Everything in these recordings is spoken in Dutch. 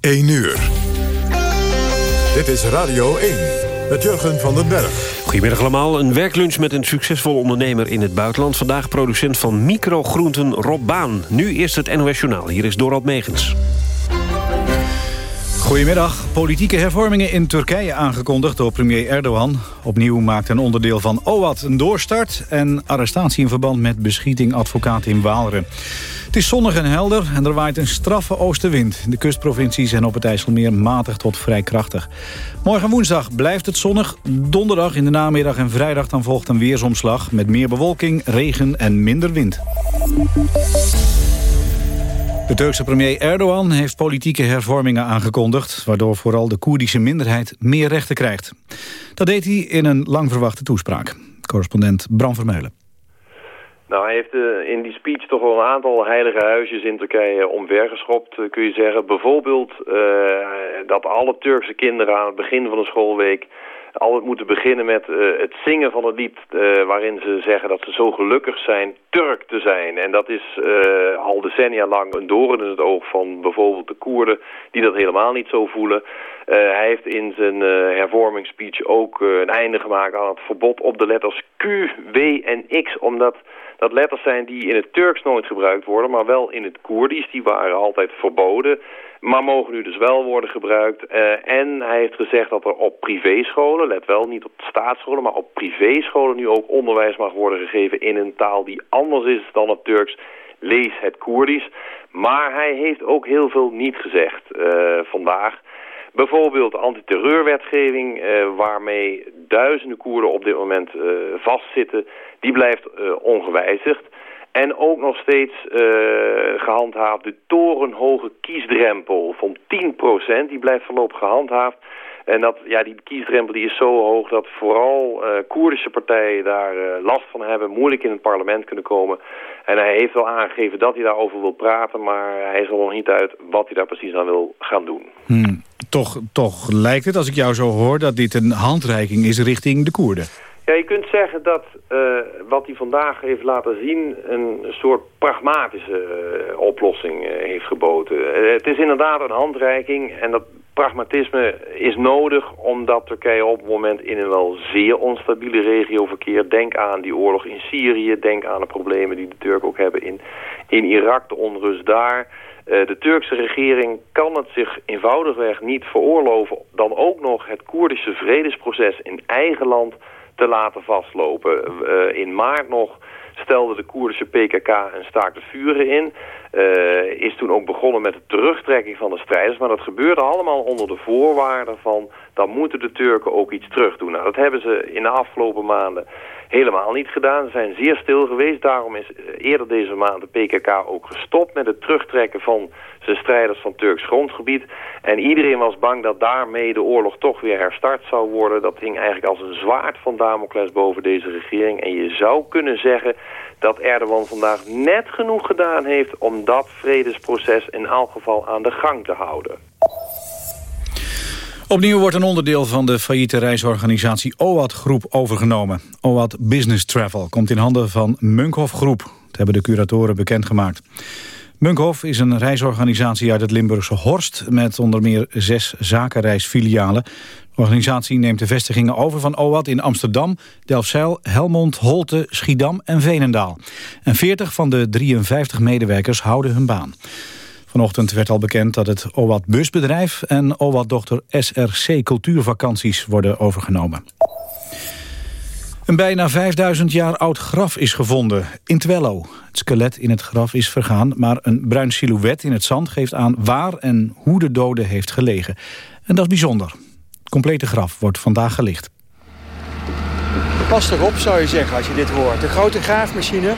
1 uur. Dit is Radio 1 met Jurgen van den Berg. Goedemiddag allemaal. Een werklunch met een succesvol ondernemer in het buitenland. Vandaag producent van microgroenten Rob Baan. Nu eerst het NOS Journaal. Hier is Dorald Megens. Goedemiddag. Politieke hervormingen in Turkije aangekondigd door premier Erdogan. Opnieuw maakt een onderdeel van OWAT een doorstart... en arrestatie in verband met beschieting advocaat in Waalre. Het is zonnig en helder en er waait een straffe oostenwind. De kustprovincies en op het IJsselmeer matig tot vrij krachtig. Morgen woensdag blijft het zonnig. Donderdag in de namiddag en vrijdag dan volgt een weersomslag... met meer bewolking, regen en minder wind. De Turkse premier Erdogan heeft politieke hervormingen aangekondigd... waardoor vooral de Koerdische minderheid meer rechten krijgt. Dat deed hij in een lang verwachte toespraak. Correspondent Bram Vermeulen. Nou, hij heeft uh, in die speech toch wel een aantal heilige huisjes in Turkije omvergeschopt, uh, kun je zeggen. Bijvoorbeeld uh, dat alle Turkse kinderen aan het begin van de schoolweek altijd moeten beginnen met het zingen van het lied waarin ze zeggen dat ze zo gelukkig zijn Turk te zijn. En dat is al decennia lang een doorn in het oog van bijvoorbeeld de Koerden die dat helemaal niet zo voelen. hij heeft in zijn hervormingsspeech ook een einde gemaakt aan het verbod op de letters Q, W en X, omdat dat letters zijn die in het Turks nooit gebruikt worden, maar wel in het Koerdisch. Die waren altijd verboden, maar mogen nu dus wel worden gebruikt. Uh, en hij heeft gezegd dat er op privéscholen, let wel, niet op staatsscholen, maar op privéscholen nu ook onderwijs mag worden gegeven in een taal die anders is dan het Turks. Lees het Koerdisch. Maar hij heeft ook heel veel niet gezegd uh, vandaag. Bijvoorbeeld antiterreurwetgeving, uh, waarmee duizenden Koerden op dit moment vastzitten, die blijft ongewijzigd. En ook nog steeds gehandhaafd de torenhoge kiesdrempel van 10%, die blijft voorlopig gehandhaafd. En dat, ja, die kiesdrempel die is zo hoog dat vooral uh, Koerdische partijen daar uh, last van hebben, moeilijk in het parlement kunnen komen. En hij heeft wel aangegeven dat hij daarover wil praten, maar hij er nog niet uit wat hij daar precies aan wil gaan doen. Hmm. Toch, toch lijkt het, als ik jou zo hoor, dat dit een handreiking is richting de Koerden. Je kunt zeggen dat uh, wat hij vandaag heeft laten zien... een soort pragmatische uh, oplossing uh, heeft geboden. het is inderdaad een handreiking en dat pragmatisme is nodig... omdat Turkije op het moment in een wel zeer onstabiele regio verkeert. Denk aan die oorlog in Syrië, denk aan de problemen die de Turken ook hebben in, in Irak, de onrust daar... De Turkse regering kan het zich eenvoudigweg niet veroorloven... dan ook nog het Koerdische vredesproces in eigen land te laten vastlopen. Uh, in maart nog stelde de Koerdische PKK een staakt de vuren in. Uh, is toen ook begonnen met de terugtrekking van de strijders. Maar dat gebeurde allemaal onder de voorwaarden van... dan moeten de Turken ook iets terug doen. Nou, dat hebben ze in de afgelopen maanden helemaal niet gedaan. Ze zijn zeer stil geweest. Daarom is eerder deze maand de PKK ook gestopt met het terugtrekken van zijn strijders van Turks grondgebied. En iedereen was bang dat daarmee de oorlog toch weer herstart zou worden. Dat hing eigenlijk als een zwaard van Damocles boven deze regering. En je zou kunnen zeggen dat Erdogan vandaag net genoeg gedaan heeft om dat vredesproces in elk geval aan de gang te houden. Opnieuw wordt een onderdeel van de failliete reisorganisatie OAT Groep overgenomen. OAT Business Travel komt in handen van Munkhoff Groep. Dat hebben de curatoren bekendgemaakt. Munkhoff is een reisorganisatie uit het Limburgse Horst... met onder meer zes zakenreisfilialen. De organisatie neemt de vestigingen over van OAT in Amsterdam... Delfzijl, Helmond, Holte, Schiedam en Veenendaal. En 40 van de 53 medewerkers houden hun baan. Vanochtend werd al bekend dat het OWAT busbedrijf en OWAT-dochter SRC Cultuurvakanties worden overgenomen. Een bijna 5000 jaar oud graf is gevonden in Twello. Het skelet in het graf is vergaan, maar een bruin silhouet in het zand geeft aan waar en hoe de dode heeft gelegen. En dat is bijzonder. Het complete graf wordt vandaag gelicht. Pas erop zou je zeggen als je dit hoort. De grote graafmachine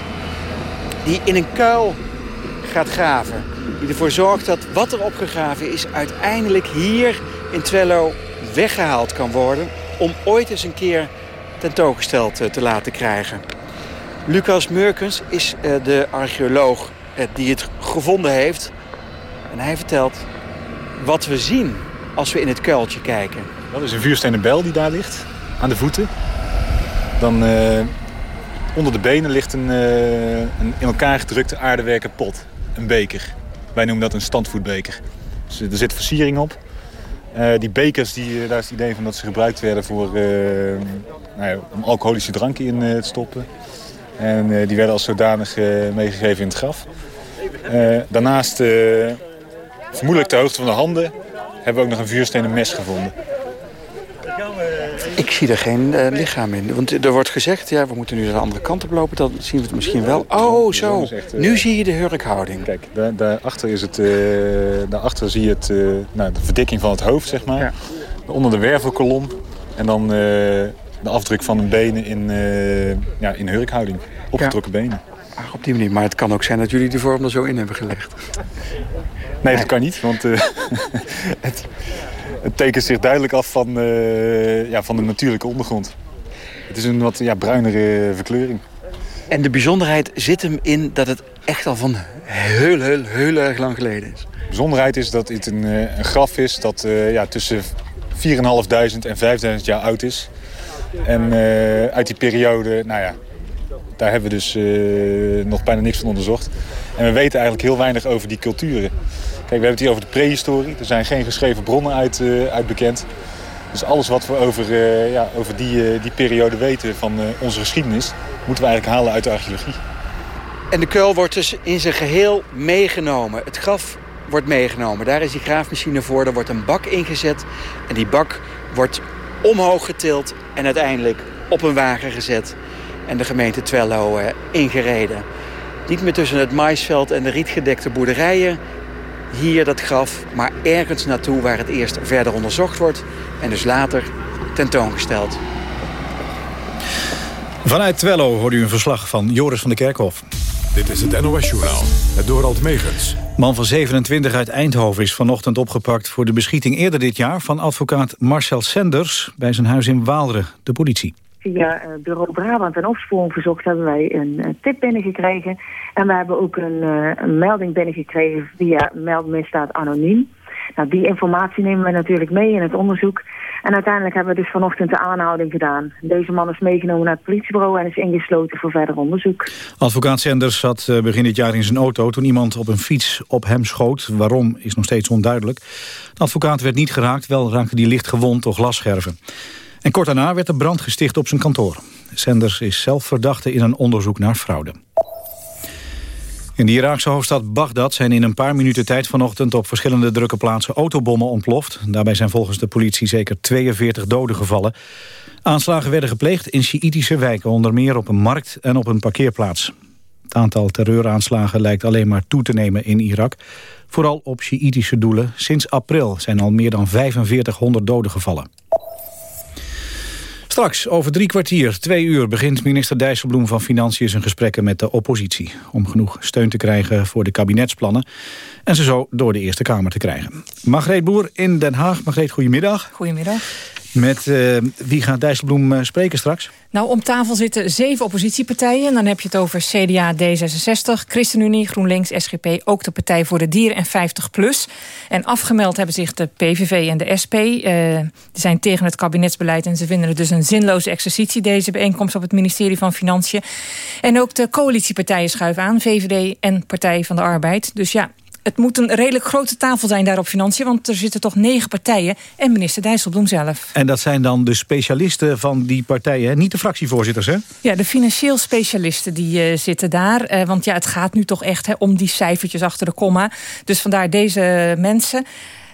die in een kuil gaat graven. Die ervoor zorgt dat wat er opgegraven is uiteindelijk hier in Twello weggehaald kan worden. Om ooit eens een keer tentoongesteld te laten krijgen. Lucas Meurkens is de archeoloog die het gevonden heeft. En hij vertelt wat we zien als we in het kuiltje kijken. Dat is een vuurstenen bel die daar ligt, aan de voeten. Dan onder de benen ligt een, een in elkaar gedrukte aardewerken pot. Een beker. Wij noemen dat een standvoetbeker. er zit versiering op. die bekers, die, daar is het idee van dat ze gebruikt werden voor, nou ja, om alcoholische dranken in te stoppen. En die werden als zodanig meegegeven in het graf. daarnaast, vermoedelijk ter hoogte van de handen, hebben we ook nog een vuurstenen mes gevonden. Ik zie er geen uh, lichaam in. Want er wordt gezegd, ja, we moeten nu de andere kant op lopen. Dan zien we het misschien wel. Oh, zo. Nu zie je de hurkhouding. Kijk, daar, daarachter, is het, uh, daarachter zie je het, uh, nou, de verdikking van het hoofd, zeg maar. Ja. Onder de wervelkolom. En dan de afdruk van een benen in, ja, in hurkhouding. Opgetrokken benen. Ach, op die manier. Maar het kan ook zijn dat jullie de vorm er zo in hebben gelegd. Nee, dat kan niet. Want het, het tekent zich duidelijk af van, uh, ja, van de natuurlijke ondergrond. Het is een wat ja, bruinere verkleuring. En de bijzonderheid zit hem in dat het echt al van heel, heel, heel erg lang geleden is. De bijzonderheid is dat het een, eh, een graf is dat uh, ja, tussen 4.500 en 5.000 jaar oud is. En uh, uit die periode, nou ja, daar hebben we dus nog bijna niks van onderzocht. En we weten eigenlijk heel weinig over die culturen. We hebben het hier over de prehistorie. Er zijn geen geschreven bronnen uit, uh, uit bekend. Dus alles wat we over, uh, ja, over die, uh, die periode weten van onze geschiedenis... moeten we eigenlijk halen uit de archeologie. En de kuil wordt dus in zijn geheel meegenomen. Het graf wordt meegenomen. Daar is die graafmachine voor. Er wordt een bak ingezet. En die bak wordt omhoog getild en uiteindelijk op een wagen gezet. En de gemeente Twello ingereden. Niet meer tussen het maisveld en de rietgedekte boerderijen hier dat graf, maar ergens naartoe waar het eerst verder onderzocht wordt en dus later tentoongesteld. Vanuit Twello hoort u een verslag van Joris van de Kerkhof. Dit is het NOS-journaal, het Dorald Megens. Man van 27 uit Eindhoven is vanochtend opgepakt... voor de beschieting eerder dit jaar van advocaat Marcel Senders... bij zijn huis in Waalre, de politie. Via eh, bureau Brabant en Opsporing Verzocht hebben wij een tip binnengekregen. En we hebben ook een, uh, een melding binnengekregen via meldmisdaad anoniem. Nou, die informatie nemen we natuurlijk mee in het onderzoek. En uiteindelijk hebben we dus vanochtend de aanhouding gedaan. Deze man is meegenomen naar het politiebureau en is ingesloten voor verder onderzoek. Advocaat Senders zat eh, begin dit jaar in zijn auto toen iemand op een fiets op hem schoot. Waarom is nog steeds onduidelijk. De advocaat werd niet geraakt, wel raakte hij licht gewond door glasscherven. En kort daarna werd er brand gesticht op zijn kantoor. Sanders is zelf verdachte in een onderzoek naar fraude. In de Iraakse hoofdstad Bagdad zijn in een paar minuten tijd vanochtend op verschillende drukke plaatsen autobommen ontploft. Daarbij zijn volgens de politie zeker 42 doden gevallen. Aanslagen werden gepleegd in Sjiïtische wijken, onder meer op een markt en op een parkeerplaats. Het aantal terreuraanslagen lijkt alleen maar toe te nemen in Irak. Vooral op Sjiïtische doelen. Sinds april zijn al meer dan 4500 doden gevallen. Straks, over drie kwartier, twee uur, begint minister Dijsselbloem van Financiën zijn gesprekken met de oppositie. Om genoeg steun te krijgen voor de kabinetsplannen en ze zo door de Eerste Kamer te krijgen. Margreet Boer in Den Haag. Margreet, goedemiddag. Goedemiddag. Met uh, wie gaat Dijsselbloem uh, spreken straks? Nou, om tafel zitten zeven oppositiepartijen. En dan heb je het over CDA, D66, ChristenUnie, GroenLinks, SGP... ook de Partij voor de Dieren en 50PLUS. En afgemeld hebben zich de PVV en de SP. Uh, die zijn tegen het kabinetsbeleid en ze vinden het dus een zinloze exercitie... deze bijeenkomst op het ministerie van Financiën. En ook de coalitiepartijen schuiven aan, VVD en Partij van de Arbeid. Dus ja, het moet een redelijk grote tafel zijn daar op financiën... want er zitten toch negen partijen en minister Dijsselbloem zelf. En dat zijn dan de specialisten van die partijen, niet de fractievoorzitters, hè? Ja, de financieel specialisten die uh, zitten daar. Uh, want ja, het gaat nu toch echt hè, om die cijfertjes achter de komma. Dus vandaar deze mensen...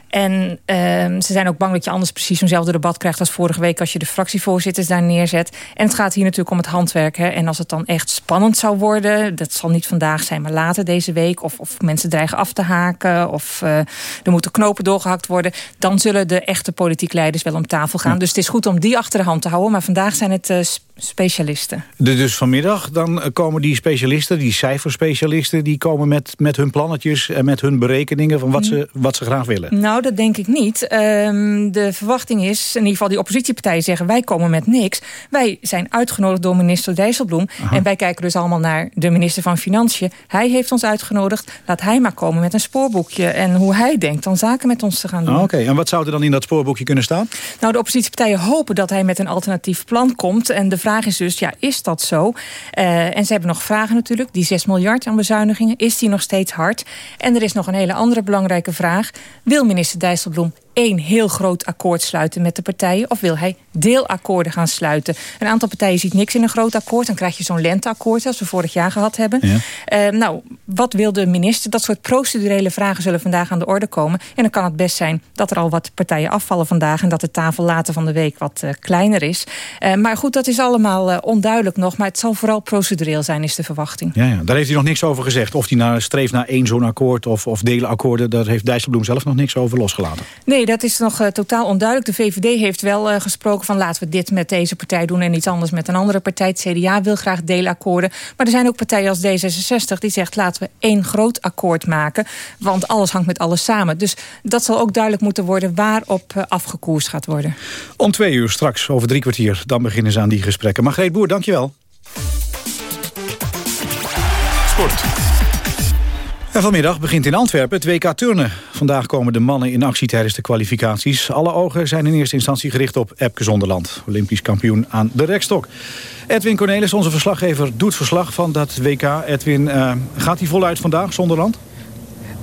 En uh, ze zijn ook bang dat je anders precies zo'nzelfde debat krijgt als vorige week als je de fractievoorzitters daar neerzet. En het gaat hier natuurlijk om het handwerk. Hè. En als het dan echt spannend zou worden, dat zal niet vandaag zijn, maar later deze week. Of, of mensen dreigen af te haken, of uh, er moeten knopen doorgehakt worden. Dan zullen de echte politiek leiders wel om tafel gaan. Dus het is goed om die achter de hand te houden. Maar vandaag zijn het uh, specialisten. dus vanmiddag dan eh, komen die specialisten, die cijferspecialisten... die komen met, met hun plannetjes en met hun berekeningen van wat, ze, wat ze graag willen. Nou, Nou, dat denk ik niet. Ehm, de verwachting is, in ieder geval die oppositiepartijen zeggen... wij komen met niks. Wij zijn uitgenodigd door minister Dijsselbloem. En wij kijken dus allemaal naar de minister van Financiën. Hij heeft ons uitgenodigd. Laat hij maar komen met een spoorboekje. En hoe hij denkt dan zaken met ons te gaan doen. Ah, oké, en wat zou er dan in dat spoorboekje kunnen staan? Nou, de oppositiepartijen hopen dat hij met een alternatief plan komt. En de vraag is dus, ja, is dat zo? Uh, en ze hebben nog vragen natuurlijk. Die 6 miljard aan bezuinigingen, is die nog steeds hard? En er is nog een hele andere belangrijke vraag. Wil minister Dijsselbloem één heel groot akkoord sluiten met de partijen... of wil hij deelakkoorden gaan sluiten? Een aantal partijen ziet niks in een groot akkoord. Dan krijg je zo'n lenteakkoord als we vorig jaar gehad hebben. Ja. Uh, nou, wat wil de minister? Dat soort procedurele vragen zullen vandaag aan de orde komen. En dan kan het best zijn dat er al wat partijen afvallen vandaag... en dat de tafel later van de week wat uh, kleiner is. Uh, maar goed, dat is allemaal onduidelijk nog. Maar het zal vooral procedureel zijn, is de verwachting. Ja, ja. Daar heeft hij nog niks over gezegd. Of hij naar, streeft naar één zo'n akkoord of, of delenakkoorden... daar heeft Dijsselbloem zelf nog niks over losgelaten. Nee, dat is nog uh, totaal onduidelijk. De VVD heeft wel uh, gesproken van laten we dit met deze partij doen... en iets anders met een andere partij. Het CDA wil graag deelakkoorden. Maar er zijn ook partijen als D66 die zegt... laten we één groot akkoord maken. Want alles hangt met alles samen. Dus dat zal ook duidelijk moeten worden... waarop uh, afgekoerst gaat worden. Om twee uur straks, over drie kwartier... dan beginnen ze aan die gesprekken. Margreet Boer, dankjewel. Sport. Vanmiddag begint in Antwerpen het WK Turnen. Vandaag komen de mannen in actie tijdens de kwalificaties. Alle ogen zijn in eerste instantie gericht op Epke Zonderland. Olympisch kampioen aan de rekstok. Edwin Cornelis, onze verslaggever, doet verslag van dat WK. Edwin, uh, gaat hij voluit vandaag, Zonderland?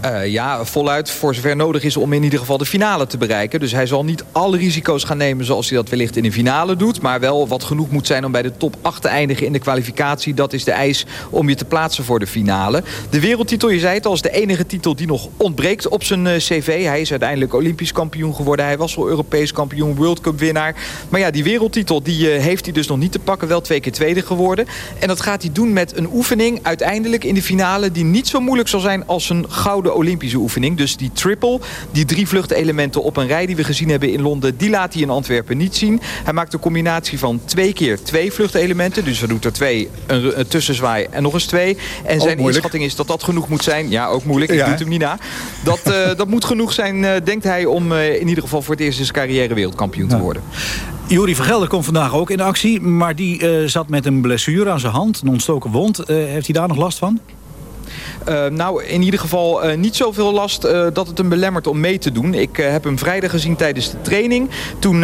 Uh, ja, voluit voor zover nodig is om in ieder geval de finale te bereiken. Dus hij zal niet alle risico's gaan nemen zoals hij dat wellicht in de finale doet. Maar wel wat genoeg moet zijn om bij de top 8 te eindigen in de kwalificatie. Dat is de eis om je te plaatsen voor de finale. De wereldtitel, je zei het al, is de enige titel die nog ontbreekt op zijn uh, cv. Hij is uiteindelijk Olympisch kampioen geworden. Hij was al Europees kampioen, World Cup winnaar. Maar ja, die wereldtitel die, uh, heeft hij dus nog niet te pakken. Wel twee keer tweede geworden. En dat gaat hij doen met een oefening uiteindelijk in de finale... die niet zo moeilijk zal zijn als een gouden Olympische oefening. Dus die triple, die drie vluchtelementen op een rij die we gezien hebben in Londen... die laat hij in Antwerpen niet zien. Hij maakt een combinatie van twee keer twee vluchtelementen. Dus we doet er twee, een, een tussenzwaai en nog eens twee. En zijn inschatting is dat dat genoeg moet zijn. Ja, ook moeilijk. Ik ja. doe het hem niet na. Dat, uh, dat moet genoeg zijn, uh, denkt hij, om uh, in ieder geval voor het eerst in zijn carrière wereldkampioen te worden. Van Gelder komt vandaag ook in actie. Maar die zat met een blessure aan zijn hand, een ontstoken wond. Heeft hij daar nog last van? Uh, nou, in ieder geval uh, niet zoveel last uh, dat het hem belemmert om mee te doen. Ik heb hem vrijdag gezien tijdens de training. Toen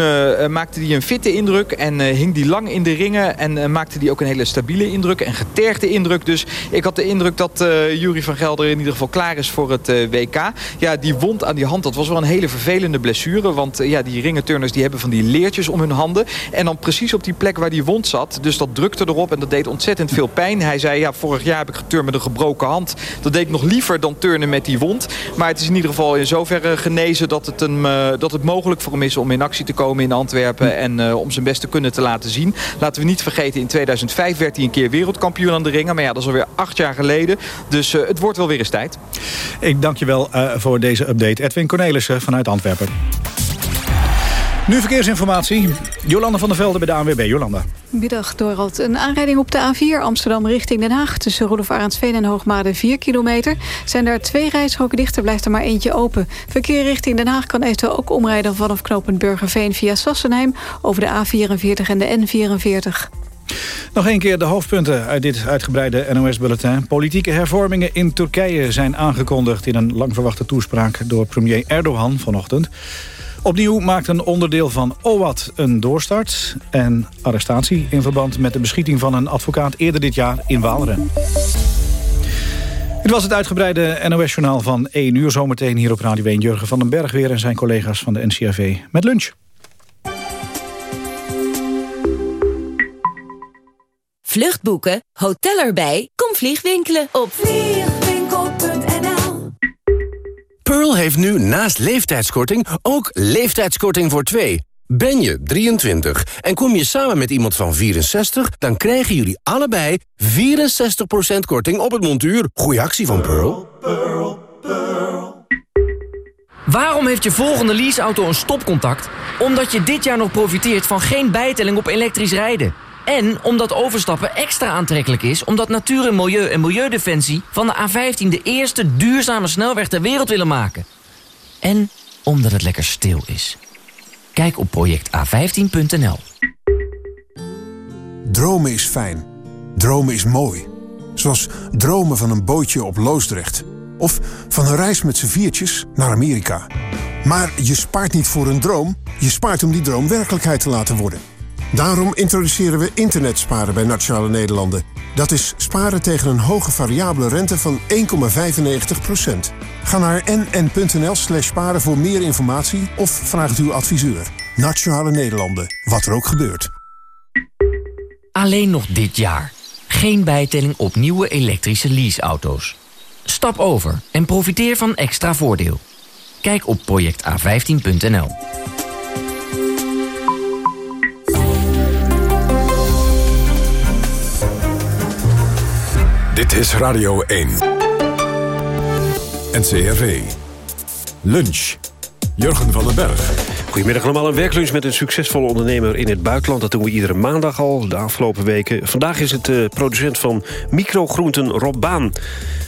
maakte hij een fitte indruk en hing hij lang in de ringen. En maakte hij ook een hele stabiele indruk en getergde indruk. Dus ik had de indruk dat Jurie van Gelder in ieder geval klaar is voor het WK. Ja, die wond aan die hand, dat was wel een hele vervelende blessure. Want ja, die ringenturners die hebben van die leertjes om hun handen. En dan precies op die plek waar die wond zat. Dus dat drukte erop en dat deed ontzettend veel pijn. Hij zei, ja, vorig jaar heb ik geturnd met een gebroken hand. Dat deed ik nog liever dan turnen met die wond. Maar het is in ieder geval in zoverre genezen dat het, hem, uh, dat het mogelijk voor hem is om in actie te komen in Antwerpen. En uh, om zijn best te kunnen te laten zien. Laten we niet vergeten, in 2005 werd hij een keer wereldkampioen aan de ringen. Maar ja, dat is alweer acht jaar geleden. Dus uh, het wordt wel weer eens tijd. Ik dank je wel voor deze update. Edwin Cornelissen vanuit Antwerpen. Nu verkeersinformatie. Jolanda van der Velde bij de ANWB. Jolanda. Middag, Dorald. Een aanrijding op de A4 Amsterdam richting Den Haag... tussen Rudolf Arendsveen en Hoogmade 4 kilometer. Zijn daar twee rijstroken dichter, blijft er maar eentje open. Verkeer richting Den Haag kan eventueel ook omrijden... vanaf knooppunt Burgerveen via Sassenheim... over de A44 en de N44. Nog een keer de hoofdpunten uit dit uitgebreide NOS-bulletin. Politieke hervormingen in Turkije zijn aangekondigd... in een lang verwachte toespraak door premier Erdogan vanochtend. Opnieuw maakt een onderdeel van OWAT een doorstart... en arrestatie in verband met de beschieting van een advocaat eerder dit jaar in Waaleren. Dit was het uitgebreide NOS-journaal van 1 uur. Zometeen hier op Radio 1 Jurgen van den Berg weer... en zijn collega's van de NCRV met lunch. Vluchtboeken, hotel erbij, kom vliegwinkelen op Pearl heeft nu naast leeftijdskorting ook leeftijdskorting voor twee. Ben je 23 en kom je samen met iemand van 64... dan krijgen jullie allebei 64% korting op het montuur. Goeie actie van Pearl. Pearl, Pearl. Waarom heeft je volgende leaseauto een stopcontact? Omdat je dit jaar nog profiteert van geen bijtelling op elektrisch rijden. En omdat overstappen extra aantrekkelijk is... omdat Natuur en Milieu en Milieudefensie van de A15... de eerste duurzame snelweg ter wereld willen maken. En Omdat het lekker stil is. Kijk op projecta15.nl. Dromen is fijn. Dromen is mooi. Zoals dromen van een bootje op Loosdrecht. Of van een reis met z'n viertjes naar Amerika. Maar je spaart niet voor een droom. Je spaart om die droom werkelijkheid te laten worden. Daarom introduceren we internetsparen bij Nationale Nederlanden. Dat is sparen tegen een hoge variabele rente van 1,95%. Ga naar nn.nl slash sparen voor meer informatie of vraag uw adviseur. Nationale Nederlanden, wat er ook gebeurt. Alleen nog dit jaar. Geen bijtelling op nieuwe elektrische leaseauto's. Stap over en profiteer van extra voordeel. Kijk op projecta15.nl. Dit is Radio 1. NCRV. Lunch. Jurgen van den Berg. Goedemiddag allemaal, een werklunch met een succesvolle ondernemer in het buitenland. Dat doen we iedere maandag al, de afgelopen weken. Vandaag is het de producent van microgroenten Rob Baan.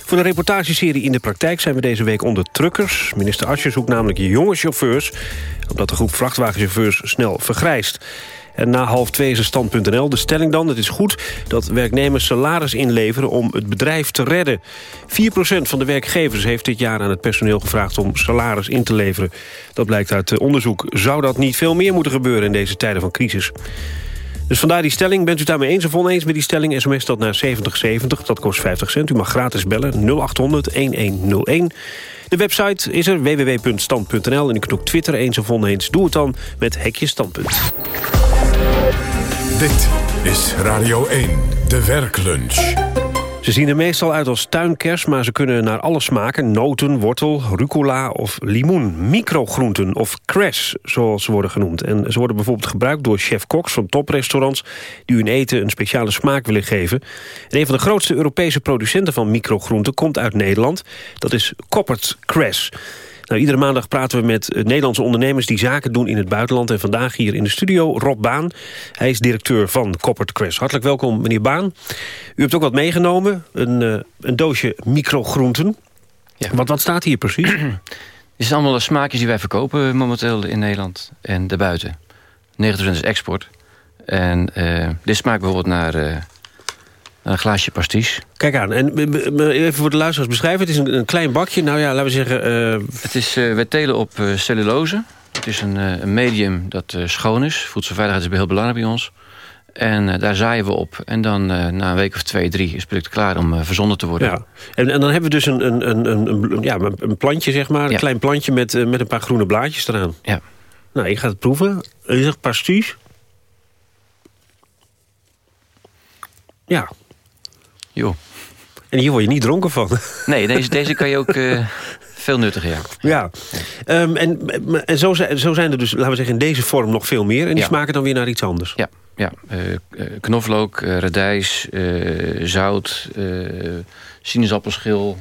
Voor de reportageserie In de Praktijk zijn we deze week onder truckers. Minister Asje zoekt namelijk jonge chauffeurs... omdat de groep vrachtwagenchauffeurs snel vergrijst. En na half twee is stand.nl. De stelling dan, het is goed dat werknemers salaris inleveren om het bedrijf te redden. 4% van de werkgevers heeft dit jaar aan het personeel gevraagd om salaris in te leveren. Dat blijkt uit onderzoek. Zou dat niet veel meer moeten gebeuren in deze tijden van crisis? Dus vandaar die stelling. Bent u daarmee eens of oneens met die stelling? SMS dat naar 7070, dat kost 50 cent. U mag gratis bellen 0800 1101. De website is er www.stand.nl en u kunt ook twitteren eens of oneens. Doe het dan met Hekje Standpunt. Dit is Radio 1, de werklunch. Ze zien er meestal uit als tuinkers, maar ze kunnen naar alles smaken. Noten, wortel, rucola of limoen. Microgroenten of crash, zoals ze worden genoemd. En ze worden bijvoorbeeld gebruikt door chef-koks van toprestaurants... die hun eten een speciale smaak willen geven. En een van de grootste Europese producenten van microgroenten komt uit Nederland. Dat is Koppert Crash. Nou, iedere maandag praten we met Nederlandse ondernemers die zaken doen in het buitenland. En vandaag hier in de studio Rob Baan. Hij is directeur van Coppert Crest. Hartelijk welkom, meneer Baan. U hebt ook wat meegenomen, een, uh, een doosje microgroenten. Ja. Wat, wat staat hier precies? Dit zijn allemaal de smaakjes die wij verkopen momenteel in Nederland en daarbuiten. 90% is export. En uh, dit smaakt bijvoorbeeld naar... Uh, een glaasje pasties. Kijk aan. En even voor de luisteraars beschrijven. Het is een, een klein bakje. Nou ja, laten we zeggen... Uh... Het is, uh, wij telen op uh, cellulose. Het is een, een medium dat schoon is. Voedselveiligheid is heel belangrijk bij ons. En daar zaaien we op. En dan na een week of twee, drie is het product klaar om verzonden te worden. Ja. En, en dan hebben we dus een, een, een, een, ja, een plantje, zeg maar. Een ja. klein plantje met, met een paar groene blaadjes eraan. Ja. Nou, je gaat het proeven. Je zegt pasties. Ja, Jo. En hier word je niet dronken van. Nee, deze, deze kan je ook uh, veel nuttiger, ja. Ja, um, en, en zo, zo zijn er dus, laten we zeggen, in deze vorm nog veel meer. En die ja. smaken dan weer naar iets anders. Ja, ja. Uh, knoflook, uh, radijs, zout, sinaasappelschil,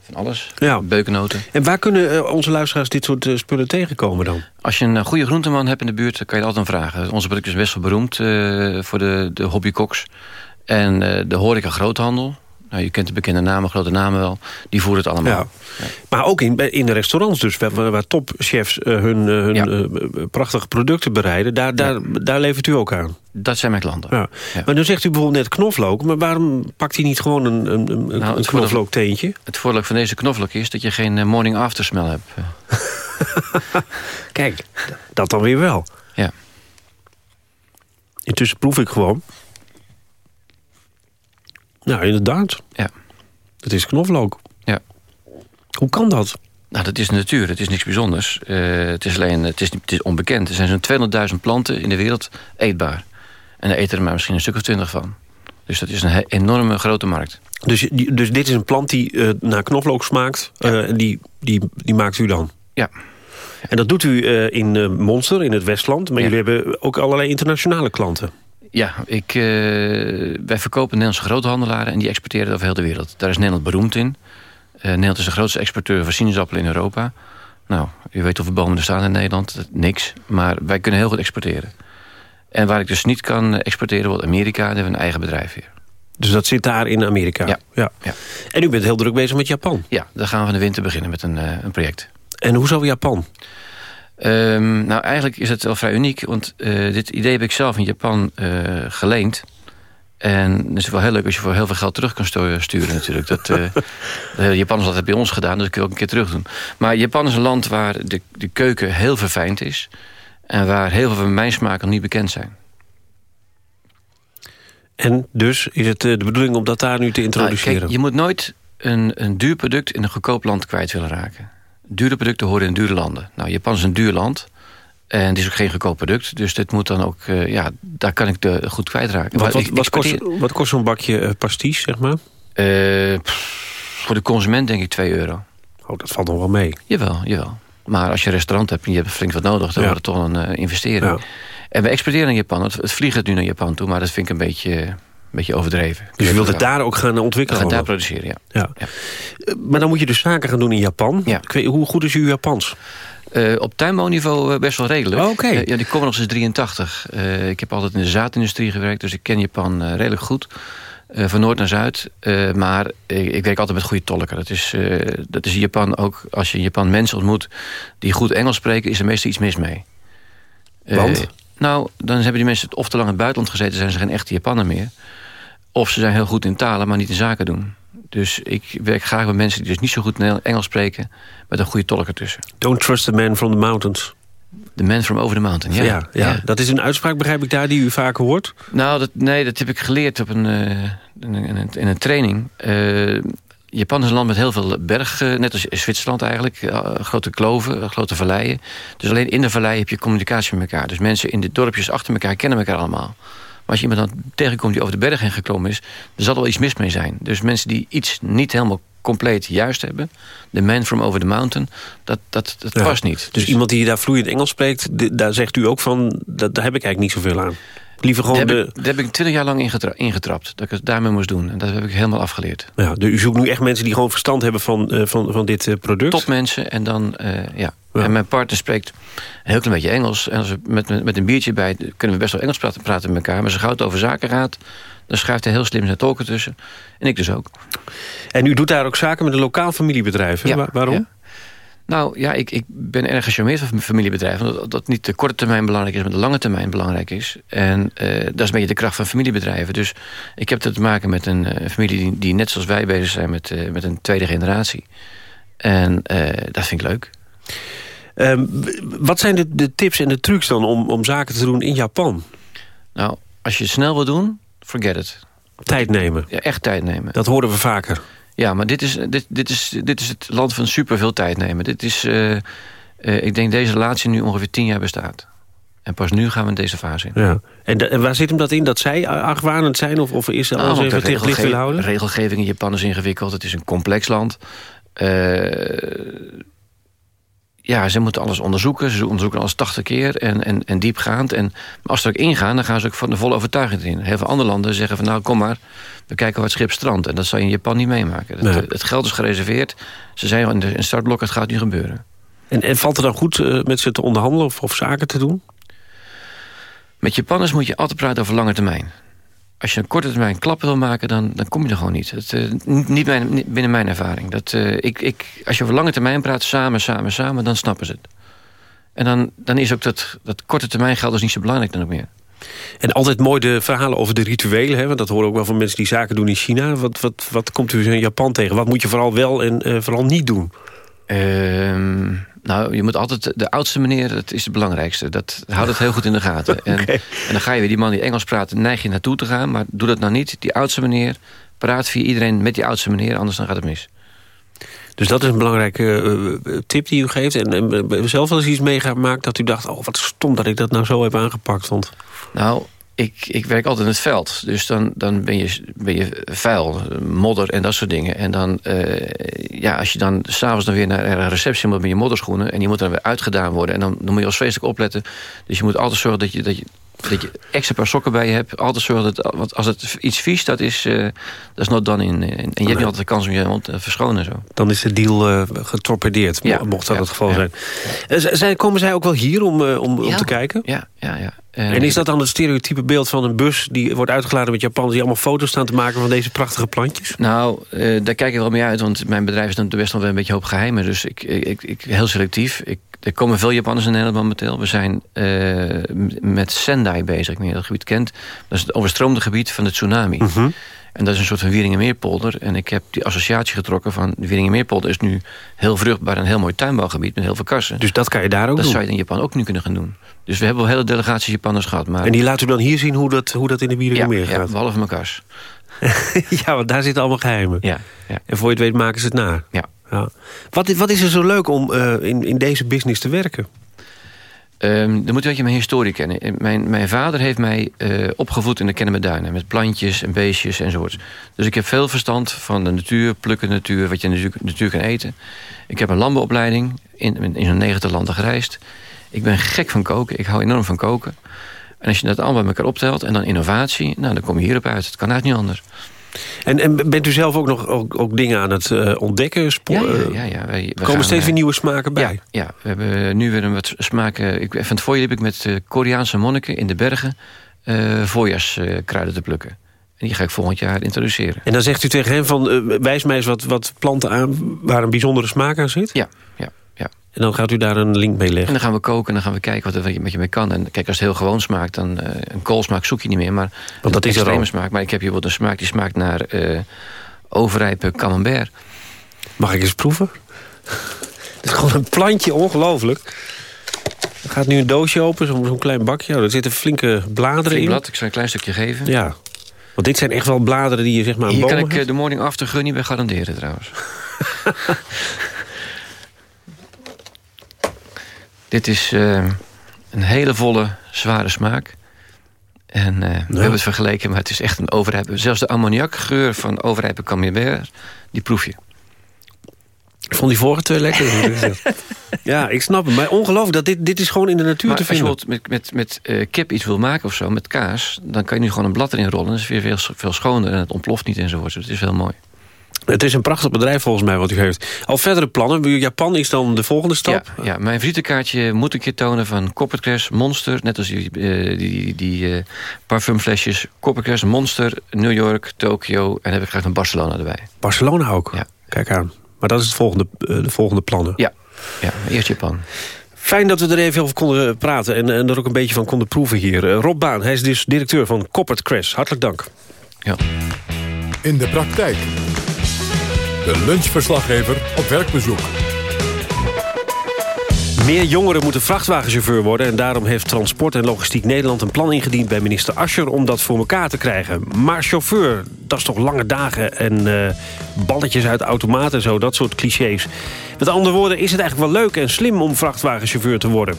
van alles. Ja. Beukennoten. En waar kunnen onze luisteraars dit soort spullen tegenkomen dan? Als je een goede groenteman hebt in de buurt, dan kan je altijd een vragen. Onze product is best wel beroemd voor de, de hobbykoks. En uh, de horeca groothandel. Nou, je kent de bekende namen, grote namen wel. Die voeren het allemaal. Ja. Ja. Maar ook in, in de restaurants dus, waar, waar topchefs uh, hun, uh, hun ja. prachtige producten bereiden. Daar, daar, daar levert u ook aan. Dat zijn mijn klanten. Ja. Maar nu zegt u bijvoorbeeld net knoflook. Maar waarom pakt hij niet gewoon een, een, een, nou, een knoflookteentje? Het voordeel van deze knoflook is dat je geen morning after smell hebt. Kijk, dat dan weer wel. Ja. Intussen proef ik gewoon. Nou, inderdaad. Ja. Het is knoflook. Ja. Hoe kan dat? Nou, dat is natuur. Het is niks bijzonders. Uh, het is alleen het is, het is onbekend. Er zijn zo'n 200.000 planten in de wereld eetbaar. En daar eten er maar misschien een stuk of twintig van. Dus dat is een enorme grote markt. Dus, dus dit is een plant die uh, naar knoflook smaakt. Ja. Uh, en die, die, die maakt u dan? Ja. En dat doet u in Monster, in het Westland. Maar ja. jullie hebben ook allerlei internationale klanten. Ja, ik, uh, wij verkopen Nederlandse groothandelaren... en die exporteren over heel de wereld. Daar is Nederland beroemd in. Uh, Nederland is de grootste exporteur van sinaasappelen in Europa. Nou, u weet hoeveel bomen er staan in Nederland. Niks. Maar wij kunnen heel goed exporteren. En waar ik dus niet kan exporteren, wordt Amerika. Daar hebben we een eigen bedrijf hier. Dus dat zit daar in Amerika? Ja. ja. ja. En u bent heel druk bezig met Japan? Ja, daar gaan we in de winter beginnen met een, uh, een project. En hoezo Japan? Ehm, nou, eigenlijk is het wel vrij uniek. Want uh, dit idee heb ik zelf in Japan uh, geleend. En het is wel heel leuk als je voor heel veel geld terug kan sturen natuurlijk. Dat, uh, de Japanners dat hebben bij ons gedaan, dus dat kun je ook een keer terug doen. Maar Japan is een land waar de, de keuken heel verfijnd is. En waar heel veel van mijn smaken niet bekend zijn. En dus is het de bedoeling om dat daar nu te introduceren? Nou, kijk, je moet nooit een, een duur product in een goedkoop land kwijt willen raken. Dure producten horen in dure landen. Nou, Japan is een duur land. En het is ook geen goedkoop product. Dus dit moet dan ook, uh, ja, daar kan ik de goed kwijtraken. Wat, wat, wat, kost, wat kost zo'n bakje uh, pasties, zeg maar? Uh, pff, voor de consument denk ik 2 euro. Oh, dat valt nog wel mee. Jawel, jawel. Maar als je een restaurant hebt en je hebt flink wat nodig... dan ja. wordt het toch een investering. Ja. En we exporteren naar Japan. Het, het vliegt nu naar Japan toe, maar dat vind ik een beetje beetje overdreven. Dus je wilt het daar ook gaan ontwikkelen? Gaan daar produceren, ja. ja. ja. Maar dan moet je dus zaken gaan doen in Japan. Ja. Weet, hoe goed is uw Japans? Uh, op tuinbouwniveau uh, best wel redelijk. Oh, okay. uh, ja, die komen nog sinds 83. ik heb altijd in de zaadindustrie gewerkt, dus ik ken Japan redelijk goed. van noord naar zuid. maar ik, ik, werk altijd met goede tolken. Dat is, dat is in Japan ook, als je in Japan mensen ontmoet... die goed Engels spreken, is er meestal iets mis mee. Want? nou, dan hebben die mensen of te lang in het buitenland gezeten... zijn ze geen echte Japaner meer. Of ze zijn heel goed in talen, maar niet in zaken doen. Dus ik werk graag met mensen die dus niet zo goed Engels spreken... met een goede tolk ertussen. Don't trust the man from the mountains. The man from over the mountain, ja. Ja, ja. ja. Dat is een uitspraak, begrijp ik daar, die u vaak hoort? Nou, dat, nee, dat heb ik geleerd op een, uh, in, een, in een training. Uh, Japan is een land met heel veel berg, uh, net als Zwitserland eigenlijk. grote kloven, grote valleien. Dus alleen in de vallei heb je communicatie met elkaar. Dus mensen in de dorpjes achter elkaar kennen elkaar allemaal. Maar als je iemand dan tegenkomt die over de berg heen geklommen is... er zal wel iets mis mee zijn. Dus mensen die iets niet helemaal compleet juist hebben... the man from over the mountain, dat, dat, dat ja. past niet. Dus, dus, iemand die daar vloeiend Engels spreekt... daar zegt u ook van, dat, daar heb ik eigenlijk niet zoveel aan. Liever gewoon daar, de... heb ik, daar heb ik twintig jaar lang ingetra ingetrapt. Dat ik het daarmee moest doen. En dat heb ik helemaal afgeleerd. Ja, dus u zoekt nu echt mensen die gewoon verstand hebben van, uh, van, van dit uh, product? Topmensen en dan, uh, ja. ja. En mijn partner spreekt een heel klein beetje Engels. En als we met, met, een biertje bij kunnen we best wel Engels praten, praten met elkaar. Maar als het over zaken gaat, dan schuift hij heel slim zijn tolken tussen. En ik dus ook. En u doet daar ook zaken met een lokaal familiebedrijf, hè? Ja, waarom? Ja. Nou ja, ik, ik ben erg gecharmeerd van familiebedrijven. Dat, dat niet de korte termijn belangrijk is, maar de lange termijn belangrijk is. En uh, dat is een beetje de kracht van familiebedrijven. Dus ik heb te maken met een uh, familie die, die, net zoals wij bezig zijn met, uh, met een tweede generatie. En dat vind ik leuk. Um, wat zijn de, de, tips en de trucs dan om, om zaken te doen in Japan? Nou, als je het snel wil doen, forget it. Tijd nemen. Ja, echt tijd nemen. Dat horen we vaker. Ja, maar dit is, dit, dit is, dit is het land van superveel tijd nemen. Dit is, uh, uh, ik denk deze relatie nu ongeveer tien jaar bestaat. En pas nu gaan we in deze fase in. Ja. En, waar zit hem dat in? Dat zij argwanend zijn? Of, of is alles nou, even tegen licht willen houden? regelgeving in Japan is ingewikkeld. Het is een complex land. Uh, ja, ze moeten alles onderzoeken. Ze onderzoeken alles 80 keer en, en, en diepgaand. En als ze er ook ingaan, dan gaan ze ook van de volle overtuiging in. Heel veel andere landen zeggen van nou, kom maar, we kijken het schip strandt. En dat zal je in Japan niet meemaken. Nee. Het, het, geld is gereserveerd. Ze zijn in de startblok, het gaat nu gebeuren. En, en valt het dan goed uh, met ze te onderhandelen of, of zaken te doen? Met Japanners moet je altijd praten over lange termijn als je een korte termijn klap wil maken, dan, dan kom je er gewoon niet. Het, uh, niet, mijn, niet, binnen mijn ervaring. Dat, uh, ik, ik, als je over lange termijn praat, samen, samen, samen, dan snappen ze het. En dan, dan is ook dat, dat korte termijn geld dus niet zo belangrijk dan ook meer. En altijd mooi de verhalen over de rituelen. Hè? Want dat horen ook wel van mensen die zaken doen in China. Wat, wat, wat komt u in Japan tegen? Wat moet je vooral wel en uh, vooral niet doen? Nou, je moet altijd... De oudste meneer, dat is het belangrijkste. Dat houdt het heel goed in de gaten. okay. en, en, dan ga je weer die man die Engels praat... neig je naartoe te gaan. Maar doe dat nou niet. Die oudste meneer praat via iedereen met die oudste meneer. Anders dan gaat het mis. Dus dat is een belangrijke uh, tip die u geeft. En, en uh, zelf wel eens iets meegemaakt dat u dacht... oh, wat stom dat ik dat nou zo heb aangepakt. Want... Nou, ik, ik werk altijd in het veld. Dus dan, dan ben, je, ben je vuil, modder en dat soort dingen. En dan, uh, ja, als je dan s'avonds dan weer naar een receptie moet met je modderschoenen... en die moeten dan weer uitgedaan worden... en dan, dan moet je als vreselijk opletten. Dus je moet altijd zorgen dat je, dat je dat je extra paar sokken bij je hebt. Altijd zorgen dat, want als het iets vies, dat is, eh dat is not done in. En je hebt niet altijd de kans om je hand te verschonen. Zo. Dan is de deal eh, getorpedeerd, Ja, mocht dat ja, het geval zijn. Eh, z- zij, komen zij ook wel hier om, eh, om, om te kijken? Ja, ja, ja. En is dat dan het stereotype beeld van een bus... die wordt uitgeladen met Japanners... die allemaal foto's staan te maken van deze prachtige plantjes? Nou, eh, daar kijk ik wel mee uit, want mijn bedrijf is dan best wel een beetje hoop geheimen. Dus ik, ik, ik heel selectief. Ik, er komen veel Japanners in Nederland momenteel. We zijn eh, met Sendai bezig, ik weet niet dat gebied kent. Dat is het overstroomde gebied van de tsunami. Mhm. En dat is een soort van Wieringenmeerpolder. En ik heb die associatie getrokken van... de Wieringenmeerpolder is nu heel vruchtbaar... en een heel mooi tuinbouwgebied met heel veel kassen. Dus dat kan je daar ook dat doen? zou je in Japan ook nu kunnen gaan doen. Dus we hebben wel hele delegaties Japanners gehad. Maar... En die laten we dan hier zien hoe dat, hoe dat in de Wieringermeer ja, ja, gaat? behalve mijn kas. Ja, want daar zitten allemaal geheimen. Ja, ja. En voor je het weet maken ze het na. Ja. Wat, wat is er zo leuk om eh, in, in deze business te werken? Ehm, dan moet je mijn historie kennen. Eh, Mijn, mijn vader heeft mij eh, opgevoed in de Kennemerduinen... met plantjes en beestjes enzovoorts. Dus ik heb veel verstand van de natuur, plukken natuur... wat je in de natuur, natuur kan eten. Ik heb een landbouwopleiding, in, in zo'n 90 landen gereisd. Ik ben gek van koken, ik hou enorm van koken. En als je dat allemaal bij elkaar optelt en dan innovatie... Nou, dan kom je hierop uit. Het kan eigenlijk niet anders. En, en bent u zelf ook nog ook, ook dingen aan het eh, ontdekken? Ja, ja, eh, ja. ja. Wij, we komen steeds eh, weer nieuwe smaken bij? Ja, ja, we hebben nu weer een wat smaken. Ik, van het voorjaar heb ik met eh, Koreaanse monniken in de bergen eh voorjaarskruiden te plukken. En die ga ik volgend jaar introduceren. En dan zegt u tegen hem van, eh, wijs mij eens wat, wat planten aan... waar een bijzondere smaak aan zit? Ja, ja. En dan gaat u daar een link mee En leggen? dan gaan we koken en dan gaan we kijken wat er met je mee kan. En kijk, als het heel gewoon smaakt, dan eh, een koolsmaak zoek je niet meer. Maar Want dat een is er al. smaak. Maar ik heb hier bijvoorbeeld een smaak die smaakt naar eh, overrijpe camembert. Mag ik eens proeven? Het is gewoon een plantje, ongelooflijk. Er gaat nu een doosje open, zo'n klein bakje. Oh, er zitten flinke bladeren Flink in. blad, ik zal een klein stukje geven. Ja. Want dit zijn echt wel bladeren die je zeg maar aan Hier kan ik eh, hebt. de morning after gun niet bij garanderen trouwens. Dit is eh, een hele volle, zware smaak. En eh, we hebben het vergeleken, maar het is echt een overrijpe... Zelfs de ammoniakgeur van overrijpe camembert, die proef je. Ik vond die vorige twee lekker. ja, ik snap het. Maar ongelooflijk, dat dit, dit is gewoon in de natuur Maar te als je vinden. bijvoorbeeld met, met, met eh, kip iets wil maken of zo, met kaas... dan kan je nu gewoon een blad erin rollen. Dat is weer veel, veel schoner en het ontploft niet enzovoort. Dus het is heel mooi. Het is een prachtig bedrijf volgens mij wat u heeft. Al verdere plannen. Japan is dan de volgende stap. Ja, ja, mijn visitekaartje moet ik je tonen van Coppercrest, Monster. Net als die, eh, die, die eh, parfumflesjes. Coppercrest, Monster, New York, Tokio. En dan heb ik graag een Barcelona erbij. Barcelona ook. Ja. Kijk aan. Maar dat is het volgende, eh, de volgende plannen. Ja, ja eerst Japan. Fijn dat we er even over konden praten en, en er ook een beetje van konden proeven hier. Rob Baan, hij is dus directeur van Coppert Crash. Hartelijk dank. Ja. In de praktijk. De lunchverslaggever op werkbezoek. Meer jongeren moeten vrachtwagenchauffeur worden... en daarom heeft Transport en Logistiek Nederland een plan ingediend... bij minister Ascher om dat voor elkaar te krijgen. Maar chauffeur, dat is toch lange dagen en eh, balletjes uit automaten en zo... dat soort clichés. Met andere woorden, is het eigenlijk wel leuk en slim om vrachtwagenchauffeur te worden...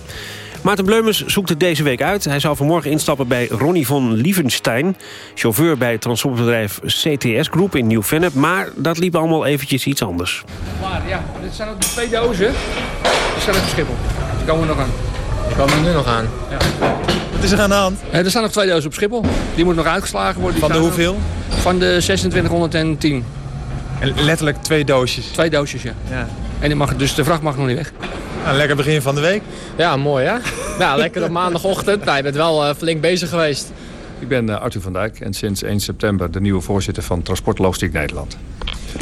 Maarten Bleumers zoekt het deze week uit. Hij zal vanmorgen instappen bij Ronnie von Lievenstein... chauffeur bij het transportbedrijf CTS Groep in Nieuw-Vennep. Maar dat liep allemaal eventjes iets anders. Maar ja, dit zijn ook de twee dozen. Die staan op Schiphol. Die komen er nog aan. Die komen er nu nog aan. Ja. Wat is er aan de hand? Eh, er staan nog twee dozen op Schiphol. Die moeten nog uitgeslagen worden. Van de hoeveel? Van de 2610. En letterlijk twee doosjes. Twee doosjes, ja. Ja. En die mag, dus de vracht mag nog niet weg. Nou, lekker begin van de week. Ja, mooi hè? Ja, lekker op maandagochtend. Nou, je bent wel eh, flink bezig geweest. Ik ben eh, Arthur van Dijk en sinds 1 september de nieuwe voorzitter van Transport Logistiek Nederland.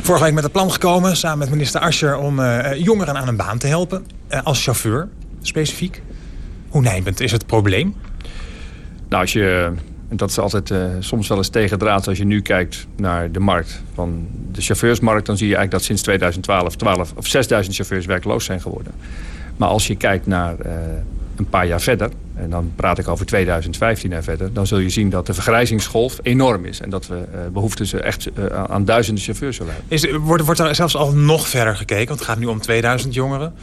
Vorige week met het plan gekomen, samen met minister Ascher... om eh, jongeren aan een baan te helpen. Eh, als chauffeur, specifiek. Hoe nijpend is het probleem? Nou, als je, en dat is altijd eh, soms wel eens tegendraad als je nu kijkt naar de markt. Van de chauffeursmarkt, dan zie je eigenlijk dat sinds 2012 12 of 6000 chauffeurs werkloos zijn geworden. Maar als je kijkt naar eh, een paar jaar verder, en dan praat ik over 2015 en verder... dan zul je zien dat de vergrijzingsgolf enorm is. En dat we eh behoefte ze echt eh, aan duizenden chauffeurs zullen hebben. Is, wordt, wordt er zelfs al nog verder gekeken? Want het gaat nu om 2000 jongeren.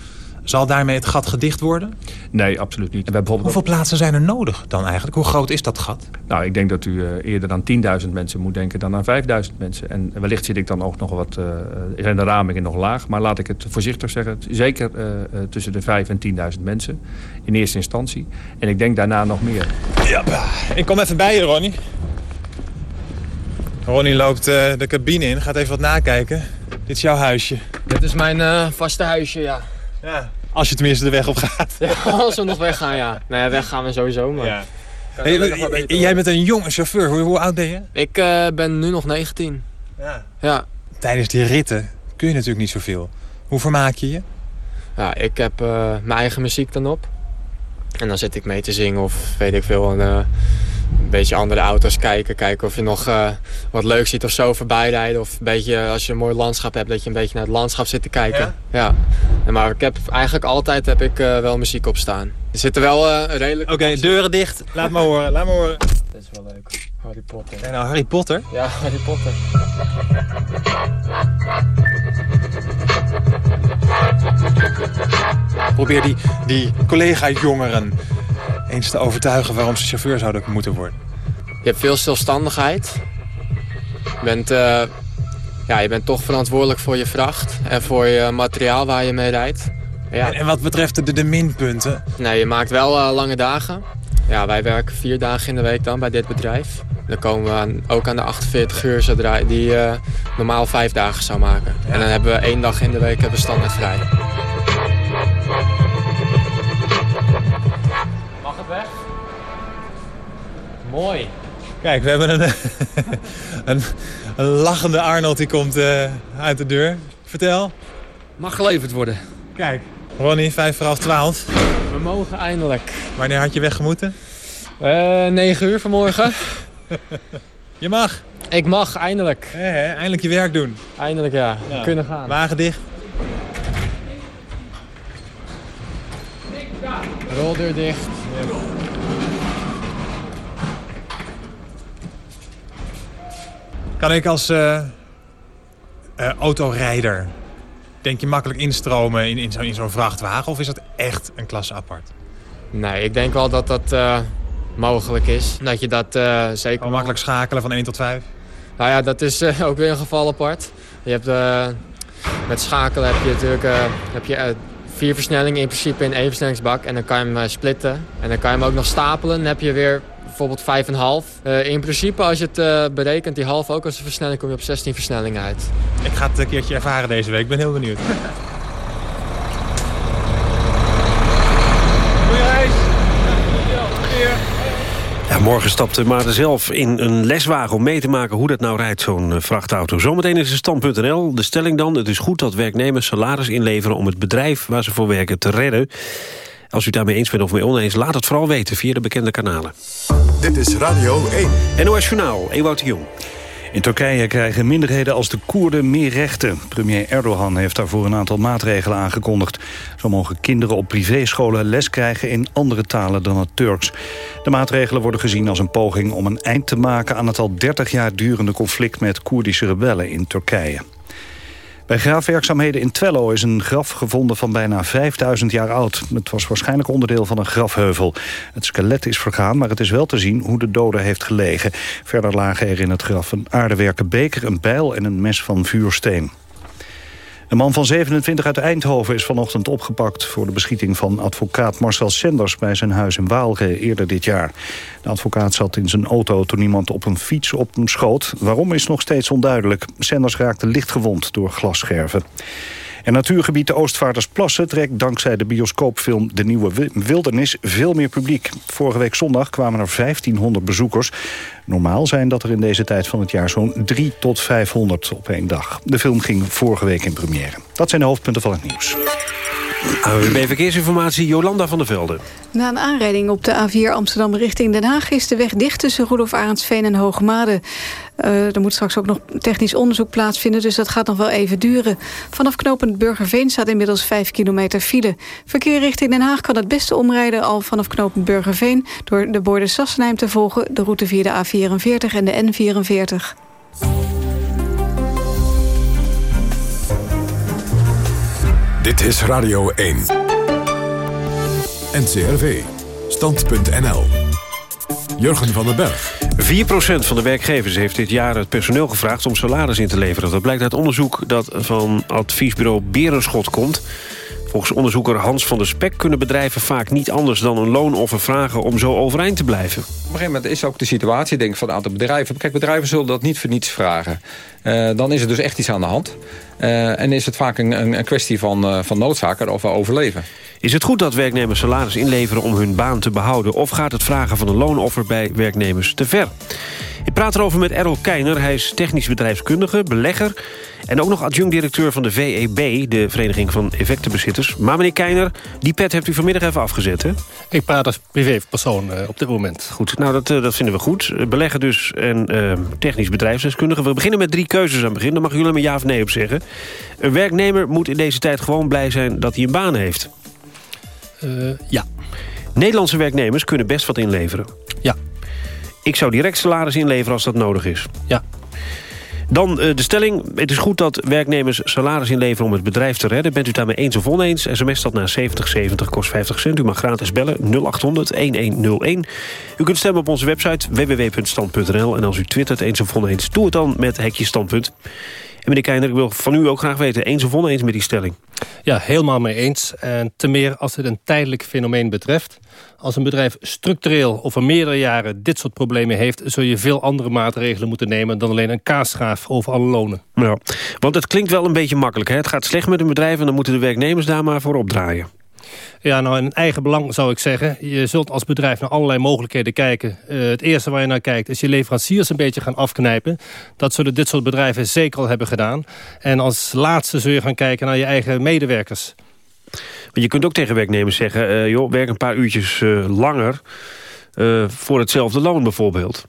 Zal daarmee het gat gedicht worden? Nee, absoluut niet. Bijvoorbeeld Hoeveel plaatsen zijn er nodig dan eigenlijk? Hoe groot is dat gat? Nou, ik denk dat u eh, eerder aan 10.000 mensen moet denken dan aan 5.000 mensen. En wellicht zit ik dan ook nog wat, uh, zijn de ramingen nog laag. Maar laat ik het voorzichtig zeggen, zeker uh, tussen de 5 en 10.000 mensen in eerste instantie. En ik denk daarna nog meer. Ja, ik kom even bij je, Ronnie. Ronnie loopt de cabine in, gaat even wat nakijken. Dit is jouw huisje. Dit is mijn vaste huisje, ja. Ja. Als je tenminste de weg op gaat. Ja, als we nog weggaan, ja. Nou ja, weg gaan we sowieso, maar... Ja. Hey, jij bent een jonge chauffeur. Hoe, hoe oud ben je? Ik uh, ben nu nog 19. Ja. ja. Tijdens die ritten kun je natuurlijk niet zoveel. Hoe vermaak je je? Ja, ik heb uh, mijn eigen muziek dan op. En dan zit ik mee te zingen of weet ik veel. En, uh, een beetje andere auto's kijken. Kijken of je nog uh, wat leuk ziet of zo voorbij rijden. Of een beetje, als je een mooi landschap hebt, dat je een beetje naar het landschap zit te kijken. Ja. ja. maar ik heb eigenlijk altijd heb ik uh, wel muziek op staan. Er zitten wel uh, redelijk... Oké, okay, deuren dicht. Laat maar horen, laat maar horen. Dit is wel leuk. Harry Potter. En nou, Harry Potter? Ja, Harry Potter. Probeer die, die collega-jongeren eens te overtuigen waarom ze chauffeur zouden moeten worden? Je hebt veel stilstandigheid. Je bent, uh, ja, je bent toch verantwoordelijk voor je vracht en voor je materiaal waar je mee rijdt. Ja. En, en, wat betreft de, de minpunten? Nee, je maakt wel uh, lange dagen. Ja, wij werken vier dagen in de week dan bij dit bedrijf. Dan komen we aan, ook aan de 48 uur zodra die uh, normaal vijf dagen zou maken. Ja. En dan hebben we één dag in de week hebben we standaard vrij. Mooi. Kijk, we hebben een, een, een lachende Arnold die komt uh, uit de deur. Vertel. Mag geleverd worden. Kijk, Ronnie, vijf voor half twaalf. We mogen eindelijk. Wanneer had je weggemoeten? Uh, 9 uur vanmorgen. je mag. Ik mag, eindelijk. He, he, eindelijk je werk doen. Eindelijk, ja. ja. Kunnen gaan. Wagen dicht. Roldeur dicht. Kan ik als uh, uh, autorijder, denk je makkelijk instromen in, in zo'n zo vrachtwagen? Of is dat echt een klasse apart? Nee, ik denk wel dat dat uh, mogelijk is. Dat je dat zeker... Gewoon makkelijk schakelen van 1 tot 5? Nou ja, dat is ook weer een geval apart. Je hebt, met schakelen heb je natuurlijk heb je, vier versnellingen in principe in één versnellingsbak. En dan kan je hem splitten. En dan kan je hem ook nog stapelen. Dan heb je weer bijvoorbeeld 5,5. Uh, in principe, als je het uh, berekent, die half ook als een versnelling, kom je op 16 versnellingen uit. Ik ga het een keertje ervaren deze week. Ik ben heel benieuwd. Goeie reis. Ja, morgen stapte Maarten zelf in een leswagen om mee te maken hoe dat nou rijdt, zo'n uh, vrachtauto. Zometeen is het stand.nl. De stelling dan, het is goed dat werknemers salaris inleveren om het bedrijf waar ze voor werken te redden. Als u het daarmee eens bent of mee oneens, laat het vooral weten via de bekende kanalen. Dit is Radio 1. NOS Journaal, Ewout de Jong. In Turkije krijgen minderheden als de Koerden meer rechten. Premier Erdogan heeft daarvoor een aantal maatregelen aangekondigd. Zo mogen kinderen op privéscholen les krijgen in andere talen dan het Turks. De maatregelen worden gezien als een poging om een eind te maken... aan het al 30 jaar durende conflict met Koerdische rebellen in Turkije. Bij graafwerkzaamheden in Twello is een graf gevonden van bijna 5000 jaar oud. Het was waarschijnlijk onderdeel van een grafheuvel. Het skelet is vergaan, maar het is wel te zien hoe de dode heeft gelegen. Verder lagen er in het graf een aardewerken beker, een bijl en een mes van vuursteen. Een man van 27 uit Eindhoven is vanochtend opgepakt... voor de beschieting van advocaat Marcel Senders... bij zijn huis in Waalre eerder dit jaar. De advocaat zat in zijn auto toen iemand op een fiets op hem schoot. Waarom is nog steeds onduidelijk. Senders raakte lichtgewond door glasscherven. En natuurgebied de Oostvaardersplassen trekt dankzij de bioscoopfilm De Nieuwe Wildernis veel meer publiek. Vorige week zondag kwamen er 1500 bezoekers. Normaal zijn dat er in deze tijd van het jaar zo'n 3 tot 500 op één dag. De film ging vorige week in première. Dat zijn de hoofdpunten van het nieuws. AWB Verkeersinformatie, Jolanda van der Velde. Na een aanrijding op de A4 Amsterdam richting Den Haag... is de weg dicht tussen Rudolf Arendsveen en Hoogmade. Uh, er moet straks ook nog technisch onderzoek plaatsvinden... dus dat gaat nog wel even duren. Vanaf knooppunt Burgerveen staat inmiddels 5 kilometer file. Verkeer richting Den Haag kan het beste omrijden... al vanaf knooppunt Burgerveen... door de borden Sassenheim te volgen... de route via de A44 en de N44. Dit is Radio 1. NCRV. Stand.nl. Jurgen van den Berg. 4% van de werkgevers heeft dit jaar het personeel gevraagd om salaris in te leveren. Dat blijkt uit onderzoek dat van adviesbureau Berenschot komt. Volgens onderzoeker Hans van der Spek kunnen bedrijven vaak niet anders dan een loonoffer vragen om zo overeind te blijven. Op een gegeven moment is ook de situatie denk van een aantal bedrijven. Kijk, bedrijven zullen dat niet voor niets vragen. Uh, dan is er dus echt iets aan de hand. Uh, en is het vaak een, een kwestie van, uh, van noodzaken of we overleven. Is het goed dat werknemers salaris inleveren om hun baan te behouden... of gaat het vragen van een loonoffer bij werknemers te ver? Ik praat erover met Errol Keiner. Hij is technisch bedrijfskundige, belegger... en ook nog adjunct-directeur van de VEB, de Vereniging van Effectenbezitters. Maar meneer Keiner, die pet hebt u vanmiddag even afgezet, hè? Ik praat als privépersoon uh, op dit moment. Goed, nou dat, uh, dat vinden we goed. Belegger dus en uh, technisch bedrijfsdeskundige. We beginnen met drie keuzes aan het begin. Daar mag jullie maar ja of nee op zeggen. Een werknemer moet in deze tijd gewoon blij zijn dat hij een baan heeft. Uh, ja. Nederlandse werknemers kunnen best wat inleveren. Ja. Ik zou direct salaris inleveren als dat nodig is. Ja. Dan uh, de stelling. Het is goed dat werknemers salaris inleveren om het bedrijf te redden. Bent u daarmee eens of oneens? SMS dat naar 7070 kost 50 cent. U mag gratis bellen 0800 1101. U kunt stemmen op onze website www.stand.nl. En als u twittert eens of oneens, doe het dan met hekje standpunt. En meneer Keijner, ik wil van u ook graag weten... eens of oneens met die stelling? Ja, helemaal mee eens. En te meer als het een tijdelijk fenomeen betreft. Als een bedrijf structureel over meerdere jaren dit soort problemen heeft... zul je veel andere maatregelen moeten nemen... dan alleen een kaasschaaf over alle lonen. Ja, want het klinkt wel een beetje makkelijk. Hè? Het gaat slecht met een bedrijf en dan moeten de werknemers daar maar voor opdraaien. Ja, nou in eigen belang zou ik zeggen. Je zult als bedrijf naar allerlei mogelijkheden kijken. Uh, het eerste waar je naar kijkt is je leveranciers een beetje gaan afknijpen. Dat zullen dit soort bedrijven zeker al hebben gedaan. En als laatste zul je gaan kijken naar je eigen medewerkers. Maar je kunt ook tegen werknemers zeggen... Uh, joh, werk een paar uurtjes uh, langer voor hetzelfde loon bijvoorbeeld.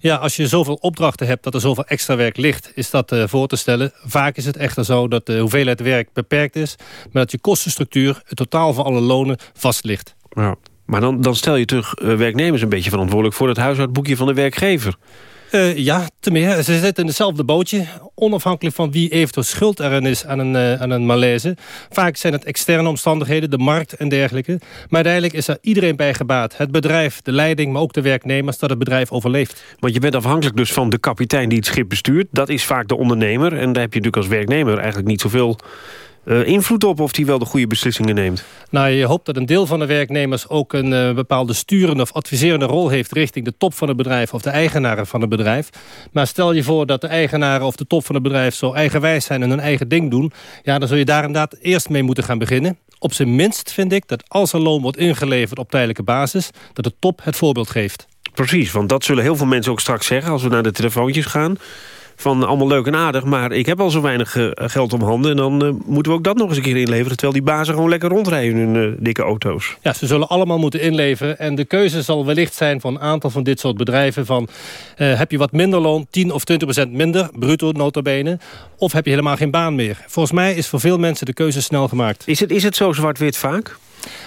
Ja, als je zoveel opdrachten hebt dat er zoveel extra werk ligt... is dat uh, voor te stellen. Vaak is het echter zo dat de hoeveelheid werk beperkt is... maar dat je kostenstructuur, het totaal van alle lonen, vast ligt. Ja, maar dan, dan stel je terug uh, werknemers een beetje verantwoordelijk... voor het huishoudboekje van de werkgever. Uh, ja, te meer. Ze zitten in hetzelfde bootje. Onafhankelijk van wie eventueel schuld erin is aan een, uh, aan een malaise. Vaak zijn het externe omstandigheden, de markt en dergelijke. Maar uiteindelijk is er iedereen bij gebaat. Het bedrijf, de leiding, maar ook de werknemers... dat het bedrijf overleeft. Want je bent afhankelijk dus van de kapitein die het schip bestuurt. Dat is vaak de ondernemer. En daar heb je natuurlijk als werknemer eigenlijk niet zoveel... Uh, invloed op of die wel de goede beslissingen neemt? Nou, je hoopt dat een deel van de werknemers ook een uh, bepaalde sturende of adviserende rol heeft richting de top van het bedrijf of de eigenaren van het bedrijf. Maar stel je voor dat de eigenaren of de top van het bedrijf zo eigenwijs zijn en hun eigen ding doen. Ja, dan zul je daar inderdaad eerst mee moeten gaan beginnen. Op zijn minst vind ik dat als er loon wordt ingeleverd op tijdelijke basis, dat de top het voorbeeld geeft. Precies, want dat zullen heel veel mensen ook straks zeggen als we naar de telefoontjes gaan van allemaal leuk en aardig... maar ik heb al zo weinig uh, geld om handen... en dan uh, moeten we ook dat nog eens een keer inleveren... terwijl die bazen gewoon lekker rondrijden in hun uh, dikke auto's. Ja, ze zullen allemaal moeten inleveren. En de keuze zal wellicht zijn van een aantal van dit soort bedrijven... van heb je wat minder loon, 10 of 20 procent minder, bruto notabene... of heb je helemaal geen baan meer. Volgens mij is voor veel mensen de keuze snel gemaakt. Is het, is het zo zwart-wit vaak?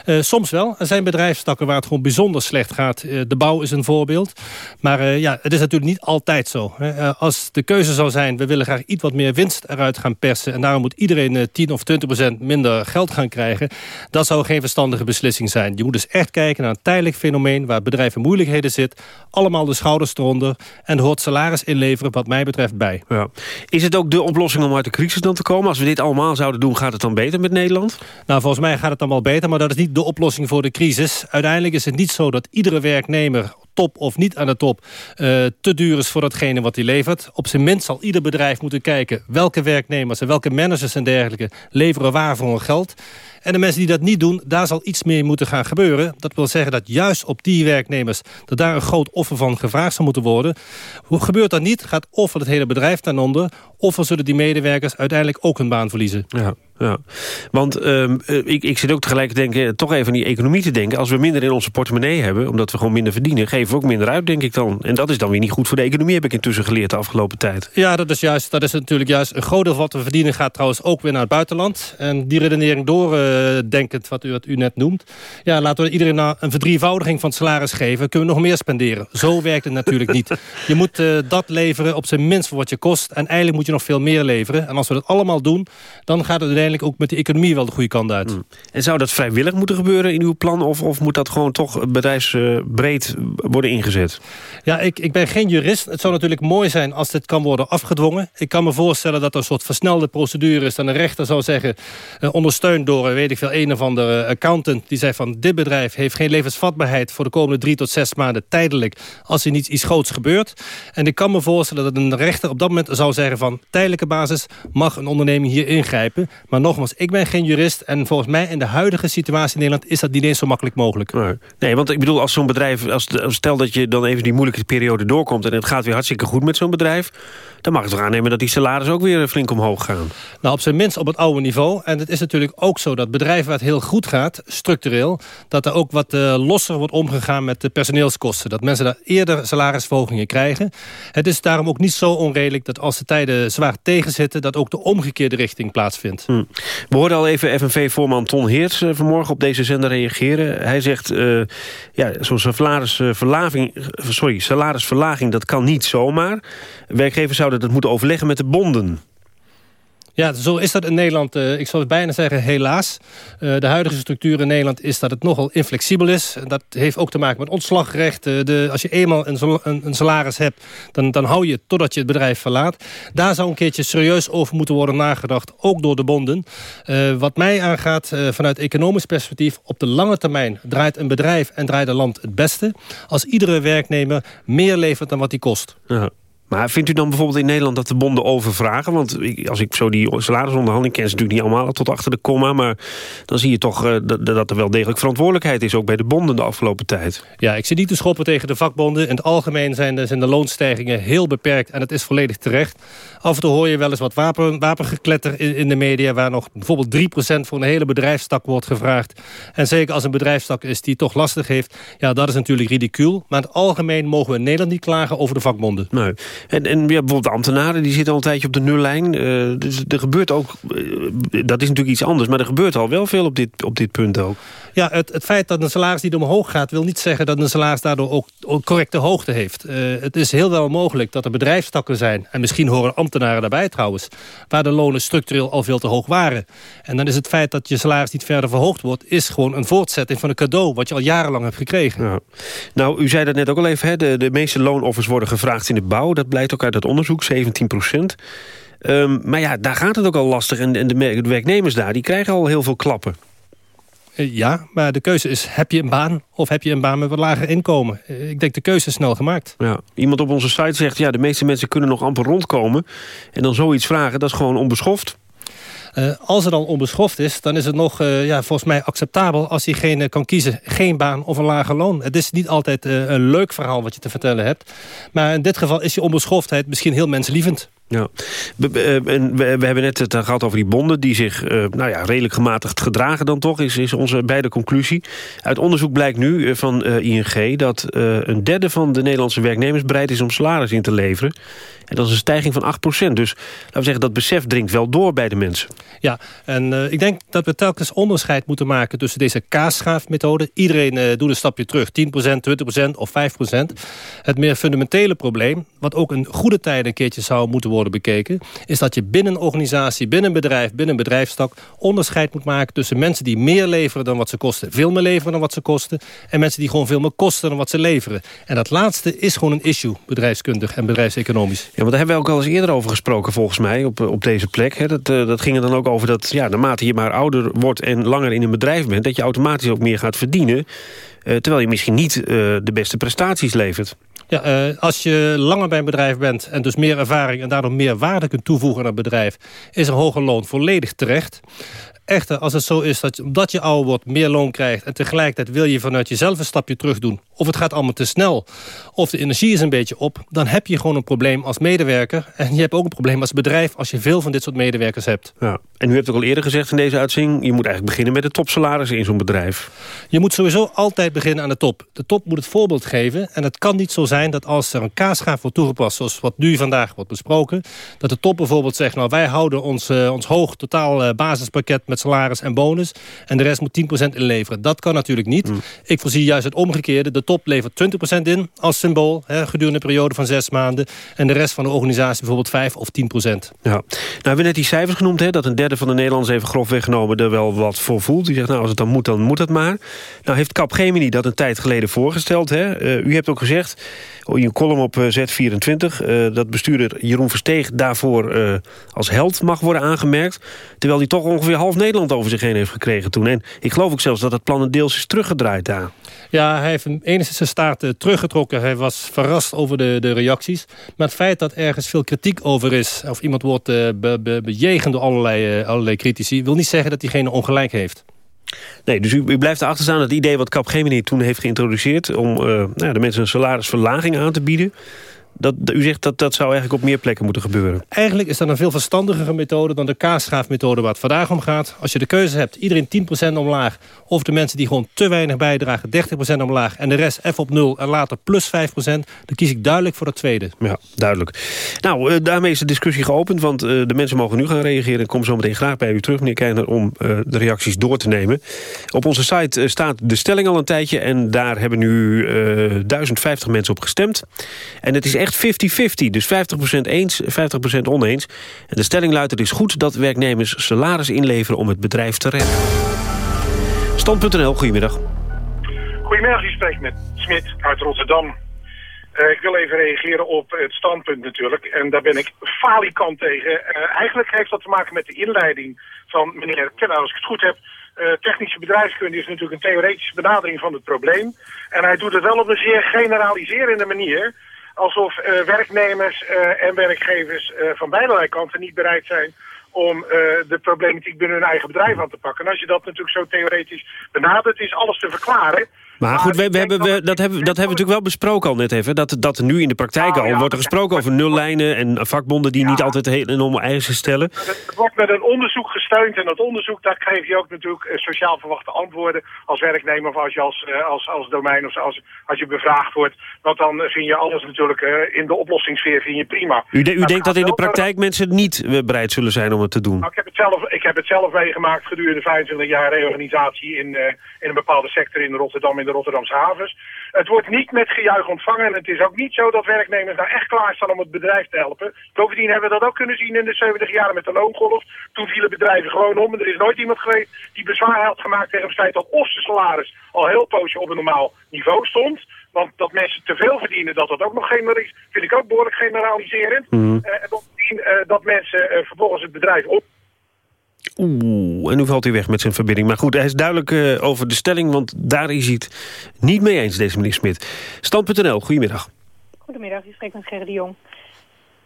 Uh, soms wel. Er zijn bedrijfstakken waar het gewoon bijzonder slecht gaat. Uh, de bouw is een voorbeeld. Maar uh, ja, het is natuurlijk niet altijd zo. als de keuze zou zijn, we willen graag iets wat meer winst eruit gaan persen... en daarom moet iedereen 10 of 20 procent minder geld gaan krijgen... dat zou geen verstandige beslissing zijn. Je moet dus echt kijken naar een tijdelijk fenomeen... waar bedrijven moeilijkheden zitten. Allemaal de schouders eronder. En hoort salaris inleveren wat mij betreft bij. Ja. Is het ook de oplossing om uit de crisis dan te komen? Als we dit allemaal zouden doen, gaat het dan beter met Nederland? Nou, volgens mij gaat het dan wel beter... maar dat is niet de oplossing voor de crisis. Uiteindelijk is het niet zo dat iedere werknemer top of niet aan de top, uh, te duur is voor datgene wat hij levert. Op zijn minst zal ieder bedrijf moeten kijken welke werknemers en welke managers en dergelijke leveren waar voor hun geld. En de mensen die dat niet doen, daar zal iets meer moeten gaan gebeuren. Dat wil zeggen dat juist op die werknemers... dat daar een groot offer van gevraagd zou moeten worden. Hoe gebeurt dat niet, gaat of het hele bedrijf ten onder... of zullen die medewerkers uiteindelijk ook hun baan verliezen. Ja, ja. want uh, ik, ik zit ook tegelijk te denken, toch even aan die economie te denken. Als we minder in onze portemonnee hebben, omdat we gewoon minder verdienen... geven we ook minder uit, denk ik dan. En dat is dan weer niet goed voor de economie, heb ik intussen geleerd de afgelopen tijd. Ja, dat is juist. Dat is natuurlijk juist een groot deel wat we verdienen... gaat trouwens ook weer naar het buitenland. En die redenering door overdenkend wat u, wat u net noemt. Ja, laten we iedereen nou een verdrievoudiging van het salaris geven. Kunnen we nog meer spenderen. Zo werkt het natuurlijk niet. Je moet dat leveren op zijn minst voor wat je kost. En eigenlijk moet je nog veel meer leveren. En als we dat allemaal doen, dan gaat het uiteindelijk ook met de economie wel de goede kant uit. Hmm. En zou dat vrijwillig moeten gebeuren in uw plan? Of, of moet dat gewoon toch bedrijfsbreed worden ingezet? Ja, ik, ik ben geen jurist. Het zou natuurlijk mooi zijn als dit kan worden afgedwongen. Ik kan me voorstellen dat er een soort versnelde procedure is. Dan een rechter zou zeggen, eh, ondersteund door eh, weet ik veel, een of andere accountant. Die zegt van dit bedrijf heeft geen levensvatbaarheid voor de komende drie tot zes maanden tijdelijk. Als er niet iets groots gebeurt. En ik kan me voorstellen dat een rechter op dat moment zou zeggen van tijdelijke basis mag een onderneming hier ingrijpen. Maar nogmaals, ik ben geen jurist. En volgens mij in de huidige situatie in Nederland is dat niet eens zo makkelijk mogelijk. Nee, want ik bedoel als zo'n bedrijf, als, stel dat je dan even die moeilijke periode doorkomt en het gaat weer hartstikke goed met zo'n bedrijf dan mag het toch aannemen dat die salarissen ook weer flink omhoog gaan. Nou, op zijn minst op het oude niveau. En het is natuurlijk ook zo dat bedrijven waar het heel goed gaat, structureel... dat er ook wat uh, losser wordt omgegaan met de personeelskosten. Dat mensen daar eerder salarisverhogingen krijgen. Het is daarom ook niet zo onredelijk dat als de tijden zwaar tegenzitten... dat ook de omgekeerde richting plaatsvindt. Hm. We hoorden al even FNV-voorman Ton Heerts uh, vanmorgen op deze zender reageren. Hij zegt, uh, ja, zo'n salarisverlaging, sorry, salarisverlaging, dat kan niet zomaar. Werkgevers zouden dat moeten overleggen met de bonden. Ja, zo is dat in Nederland. Uh, ik zou bijna zeggen helaas. Uh, de huidige structuur in Nederland is dat het nogal inflexibel is. Dat heeft ook te maken met ontslagrecht. Uh, de, als je eenmaal een, een, een, salaris hebt, dan, dan hou je het totdat je het bedrijf verlaat. Daar zou een keertje serieus over moeten worden nagedacht. Ook door de bonden. wat mij aangaat vanuit economisch perspectief... op de lange termijn draait een bedrijf en draait een land het beste... als iedere werknemer meer levert dan wat hij kost. Ja. Maar vindt u dan bijvoorbeeld in Nederland dat de bonden overvragen? Want als ik zo die salarisonderhandeling ken... ze natuurlijk niet allemaal tot achter de komma... maar dan zie je toch uh, dat, er wel degelijk verantwoordelijkheid is... ook bij de bonden de afgelopen tijd. Ja, ik zit niet te schoppen tegen de vakbonden. In het algemeen zijn de, zijn de loonstijgingen heel beperkt... en het is volledig terecht. Af en toe hoor je wel eens wat wapen, wapengekletter in, in de media... waar nog bijvoorbeeld 3% voor een hele bedrijfstak wordt gevraagd. En zeker als een bedrijfstak is die toch lastig heeft... ja, dat is natuurlijk ridicuul. Maar in het algemeen mogen we in Nederland niet klagen over de vakbonden. Nee. En, en ja, bijvoorbeeld ambtenaren, die zitten al een tijdje op de nullijn. Uh, dus er gebeurt ook, uh, dat is natuurlijk iets anders... maar er gebeurt al wel veel op dit, op dit punt ook. Ja, het, het feit dat een salaris niet omhoog gaat... wil niet zeggen dat een salaris daardoor ook, correcte hoogte heeft. Uh, het is heel wel mogelijk dat er bedrijfstakken zijn... en misschien horen ambtenaren daarbij trouwens... waar de lonen structureel al veel te hoog waren. En dan is het feit dat je salaris niet verder verhoogd wordt... is gewoon een voortzetting van een cadeau... wat je al jarenlang hebt gekregen. Nou, u zei dat net ook al even, hè? De, de meeste loonoffers worden gevraagd in de bouw. Dat blijkt ook uit het onderzoek, 17 procent. Um, maar ja, daar gaat het ook al lastig. En, en de werknemers daar, die krijgen al heel veel klappen. Eh, ja, maar de keuze is, heb je een baan of heb je een baan met wat lager inkomen? Eh, ik denk de keuze is snel gemaakt. Ja. Iemand op onze site zegt, ja, de meeste mensen kunnen nog amper rondkomen. En dan zoiets vragen, dat is gewoon onbeschoft. Uh, als het dan onbeschoft is, dan is het nog uh, ja, volgens mij acceptabel... als diegene kan kiezen geen baan of een lager loon. Het is niet altijd uh, een leuk verhaal wat je te vertellen hebt. Maar in dit geval is je onbeschoftheid misschien heel menslievend. Ja. We, we, we, hebben net het gehad over die bonden... die zich uh, nou ja, redelijk gematigd gedragen dan toch... is, is onze beide conclusie. Uit onderzoek blijkt nu van ING... dat een derde van de Nederlandse werknemers bereid is om salaris in te leveren. En dat is een stijging van 8% Dus laten we zeggen, dat besef dringt wel door bij de mensen. Ja, en ik denk dat we telkens onderscheid moeten maken... tussen deze kaasschaafmethode. Iedereen doet een stapje terug. 10% 20% of 5% Het meer fundamentele probleem... wat ook een goede tijd een keertje zou moeten worden worden bekeken... is dat je binnen een organisatie, binnen een bedrijf, binnen een bedrijfstak... onderscheid moet maken tussen mensen die meer leveren dan wat ze kosten. Veel meer leveren dan wat ze kosten. En mensen die gewoon veel meer kosten dan wat ze leveren. En dat laatste is gewoon een issue, bedrijfskundig en bedrijfseconomisch. Want daar hebben we ook al eens eerder over gesproken volgens mij op, op deze plek. Hè. Dat, uh, dat ging er dan ook over dat ja, naarmate je maar ouder wordt en langer in een bedrijf bent... dat je automatisch ook meer gaat verdienen... Uh, terwijl je misschien niet uh, de beste prestaties levert. Ja, als je langer bij een bedrijf bent en dus meer ervaring... en daardoor meer waarde kunt toevoegen aan het bedrijf... is een hoger loon volledig terecht. Echter, als het zo is dat omdat je ouder wordt meer loon krijgt... en tegelijkertijd wil je vanuit jezelf een stapje terug doen... of het gaat allemaal te snel, of de energie is een beetje op... dan heb je gewoon een probleem als medewerker. En je hebt ook een probleem als bedrijf... als je veel van dit soort medewerkers hebt. Ja. En u hebt ook al eerder gezegd in deze uitzending... je moet eigenlijk beginnen met de topsalarissen in zo'n bedrijf. Je moet sowieso altijd beginnen aan de top. De top moet het voorbeeld geven. En het kan niet zo zijn dat als er een kaasgaaf wordt toegepast... zoals wat nu vandaag wordt besproken... dat de top bijvoorbeeld zegt... nou wij houden ons, uh, ons hoog totaal uh, basispakket met salaris en bonus. En de rest moet 10% inleveren. Dat kan natuurlijk niet. Hmm. Ik voorzie juist het omgekeerde. De top levert 20% in als symbool. Hè, gedurende een periode van zes maanden. En de rest van de organisatie bijvoorbeeld 5 of 10%. Ja. Nou, hebben we net die cijfers genoemd, hè, dat een derde van de Nederlanders even grof weggenomen er wel wat voor voelt. Die zegt, nou, als het dan moet, dan moet het maar. Nou heeft Capgemini dat een tijd geleden voorgesteld. Hè. Eh, u hebt ook gezegd, oh, in een column op eh, Z24... eh, dat bestuurder Jeroen Versteeg daarvoor als held mag worden aangemerkt. Terwijl hij toch ongeveer half Nederland over zich heen heeft gekregen toen. En ik geloof ook zelfs dat het plan een deels is teruggedraaid daar. Ja, hij heeft enigszins zijn staart eh, teruggetrokken. Hij was verrast over de, de reacties. Maar het feit dat ergens veel kritiek over is... of iemand wordt eh, be, be- bejegend door allerlei, eh, allerlei critici... wil niet zeggen dat diegene ongelijk heeft. Nee, dus u, u blijft erachter staan dat het idee wat Capgemini toen heeft geïntroduceerd... om nou, de mensen een salarisverlaging aan te bieden... Dat, u zegt dat dat zou eigenlijk op meer plekken moeten gebeuren. Eigenlijk is dat een veel verstandigere methode dan de kaasschaafmethode waar het vandaag om gaat. Als je de keuze hebt, iedereen 10% omlaag... of de mensen die gewoon te weinig bijdragen 30% omlaag... en de rest even op nul en later plus 5%... dan kies ik duidelijk voor het tweede. Ja, duidelijk. Nou, eh, daarmee is de discussie geopend, want eh, de mensen mogen nu gaan reageren. Ik kom zo meteen graag bij u terug, meneer Keijner, om eh, de reacties door te nemen. Op onze site staat de stelling al een tijdje en daar hebben nu eh 1050 mensen op gestemd. En het is echt 50-50, dus 50% eens, 50% oneens. En de stelling luidt, het is goed dat werknemers salaris inleveren om het bedrijf te redden. Stand.nl, goedemiddag. Goedemiddag, u spreekt met Smit uit Rotterdam. Eh, ik wil even reageren op het standpunt natuurlijk. En daar ben ik falikant tegen. Eh, eigenlijk heeft dat te maken met de inleiding van meneer Kenner, als ik het goed heb. Eh, technische bedrijfskunde is natuurlijk een theoretische benadering van het probleem. En hij doet het wel op een zeer generaliserende manier. Alsof eh, werknemers eh, en werkgevers eh, van beide kanten niet bereid zijn om de problematiek binnen hun eigen bedrijf aan te pakken. En als je dat natuurlijk zo theoretisch benadert, is alles te verklaren. Maar goed, we, we hebben, we, dat, hebben, dat hebben we natuurlijk wel besproken al net even. Dat, dat er nu in de praktijk Oh, al wordt er gesproken over nullijnen... en vakbonden die niet altijd heel enorme eisen stellen. Het wordt met een onderzoek gesteund en dat onderzoek, daar geef je ook natuurlijk eh, sociaal verwachte antwoorden als werknemer of als je als, eh, als, als domein of als, als je bevraagd wordt. Want dan vind je alles natuurlijk eh, in de oplossingssfeer vind je prima. U, de- u denkt dat in de praktijk mensen niet bereid zullen zijn om het te doen? Nou, ik, heb het zelf, ik heb het zelf meegemaakt gedurende 25 jaar reorganisatie in, in een bepaalde sector in Rotterdam, in de Rotterdamse havens. Het wordt niet met gejuich ontvangen en het is ook niet zo dat werknemers nou echt klaar staan om het bedrijf te helpen. Bovendien hebben we dat ook kunnen zien in de 70 jaren met de loongolf. Toen vielen bedrijven gewoon om en er is nooit iemand geweest die bezwaar had gemaakt tegen het feit dat of zijn salaris al heel poosje op een normaal niveau stond. Want dat mensen te veel verdienen, dat dat ook nog generaliseert, vind ik ook behoorlijk generaliserend. Mhm. Eh, en bovendien eh, dat mensen eh, vervolgens het bedrijf op Oeh, en nu valt hij weg met zijn verbinding. Maar goed, hij is duidelijk eh, over de stelling... want daar is hij het niet mee eens, deze meneer Smit. Stand.nl, goedemiddag. Goedemiddag, u spreekt met Gerrit de Jong.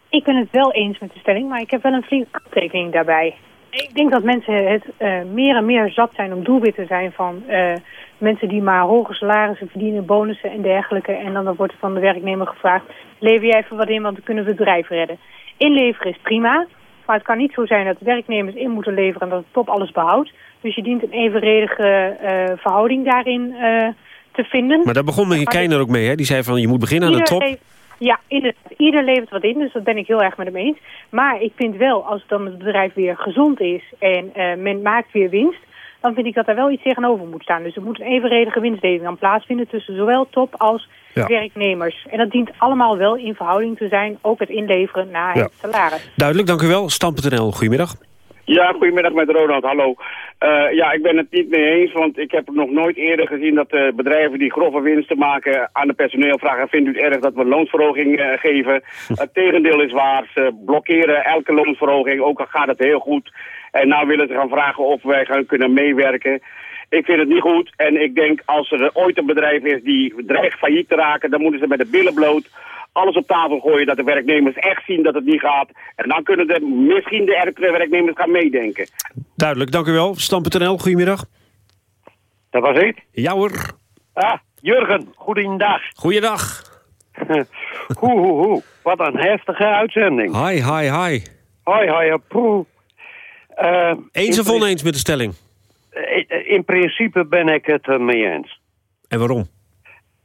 Ik ben het wel eens met de stelling, maar ik heb wel een flinke kanttekening daarbij. Ik denk dat mensen het eh, meer en meer zat zijn om doelwit te zijn van eh, mensen die maar hoge salarissen verdienen, bonussen en dergelijke. En dan wordt er van de werknemer gevraagd, lever jij even wat in, want dan kunnen we het bedrijf redden. Inleveren is prima, maar het kan niet zo zijn dat werknemers in moeten leveren en dat de top alles behoudt. Dus je dient een evenredige eh, verhouding daarin eh, te vinden. Maar daar begon meneer Keijner ook mee, hè? Die zei van, je moet beginnen aan de top. levert- ja, inderdaad. Ieder levert wat in, dus dat ben ik heel erg met hem eens. Maar ik vind wel, als dan het bedrijf weer gezond is en eh, men maakt weer winst... dan vind ik dat er wel iets tegenover moet staan. Dus er moet een evenredige winstdeling aan plaatsvinden tussen zowel top als Ja. werknemers. En dat dient allemaal wel in verhouding te zijn, ook het inleveren naar Ja. het salaris. Duidelijk, dank u wel. Stand.nl, goedemiddag. Ja, goedemiddag met Ronald, hallo. Eh, ja, ik ben het niet mee eens, want ik heb nog nooit eerder gezien dat eh, bedrijven die grove winsten maken aan de personeel vragen, vindt u het erg dat we loonsverhoging eh, geven? Het tegendeel is waar, ze blokkeren elke loonsverhoging, ook al gaat het heel goed. En nou willen ze gaan vragen of wij gaan kunnen meewerken. Ik vind het niet goed en ik denk als er ooit een bedrijf is die dreigt failliet te raken, dan moeten ze met de billen bloot alles op tafel gooien dat de werknemers echt zien dat het niet gaat. En dan kunnen de, misschien de ergere werknemers gaan meedenken. Duidelijk, dank u wel. Stand.nl, goedemiddag. Dat was ik? Ja hoor. Ah, Jurgen, goedendag. Goeiedag. hoe, hoe, hoe. Wat een heftige uitzending. Hi, hi, hi. Hoi, hoi, poe. Uh, Eens of oneens met de stelling? pri- In principe ben ik het mee eens. En waarom?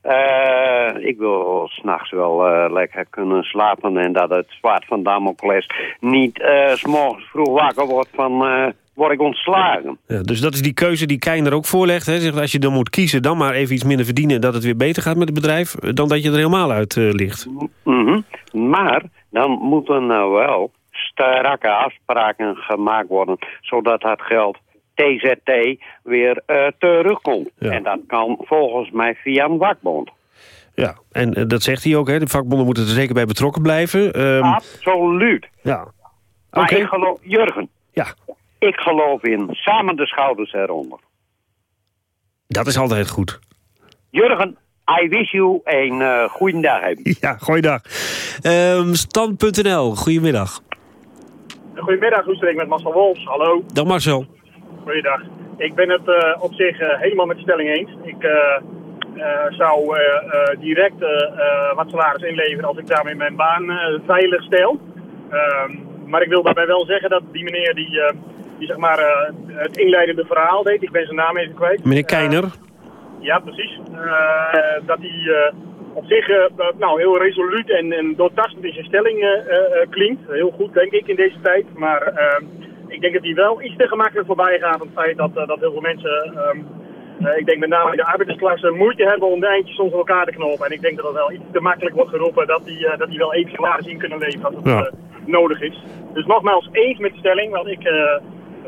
Eh, ik wil s'nachts wel eh, lekker kunnen slapen en dat het zwaard van Damocles niet eh, s morgens vroeg wakker wordt van... eh, word ik ontslagen. Ja, dus dat is die keuze die Keiner ook voorlegt. Hè? Zegt, als je dan moet kiezen, dan maar even iets minder verdienen... dat het weer beter gaat met het bedrijf... dan dat je er helemaal uit eh, ligt. Mhm. Maar dan moeten nou wel strakke afspraken gemaakt worden... zodat dat geld TZT weer eh, terugkomt. En dat kan volgens mij via een vakbond. Ja, en eh, dat zegt hij ook. Hè? De vakbonden moeten er zeker bij betrokken blijven. Ehm, Absoluut. Ja. Maar Oké. ik geloof, Jurgen. Ja. Ik geloof in samen de schouders eronder. Dat is altijd goed. Jurgen, I wish you een uh, goede dag. Ja, goeiedag. Ehm Stand.nl, goedemiddag. Goedemiddag, hoe spreek ik met Marcel Wolfs? Hallo. Dag Marcel. Goeiedag. Ik ben het eh, op zich eh, helemaal met de stelling eens. Ik eh, zou direct wat salaris inleveren als ik daarmee mijn baan veilig stel. Ehm, maar ik wil daarbij wel zeggen dat die meneer die, die zeg maar het inleidende verhaal deed, ik ben zijn naam even kwijt. Meneer Keiner. Ja, precies. Dat hij op zich eh, nou, heel resoluut en, en doortastend in zijn stelling eh, eh, eh, klinkt. Heel goed, denk ik, in deze tijd. Maar eh, ik denk dat hij wel iets te gemakkelijk voorbij gaat aan het feit dat, eh, dat heel veel mensen... ehm, eh, ik denk met name de arbeidersklasse moeite hebben om de eindjes soms aan elkaar te knopen. En ik denk dat dat wel iets te makkelijk wordt geroepen dat die, eh, dat die wel even salaris in kunnen leveren als het Ja. eh, nodig is. Dus nogmaals eens met de stelling, want ik...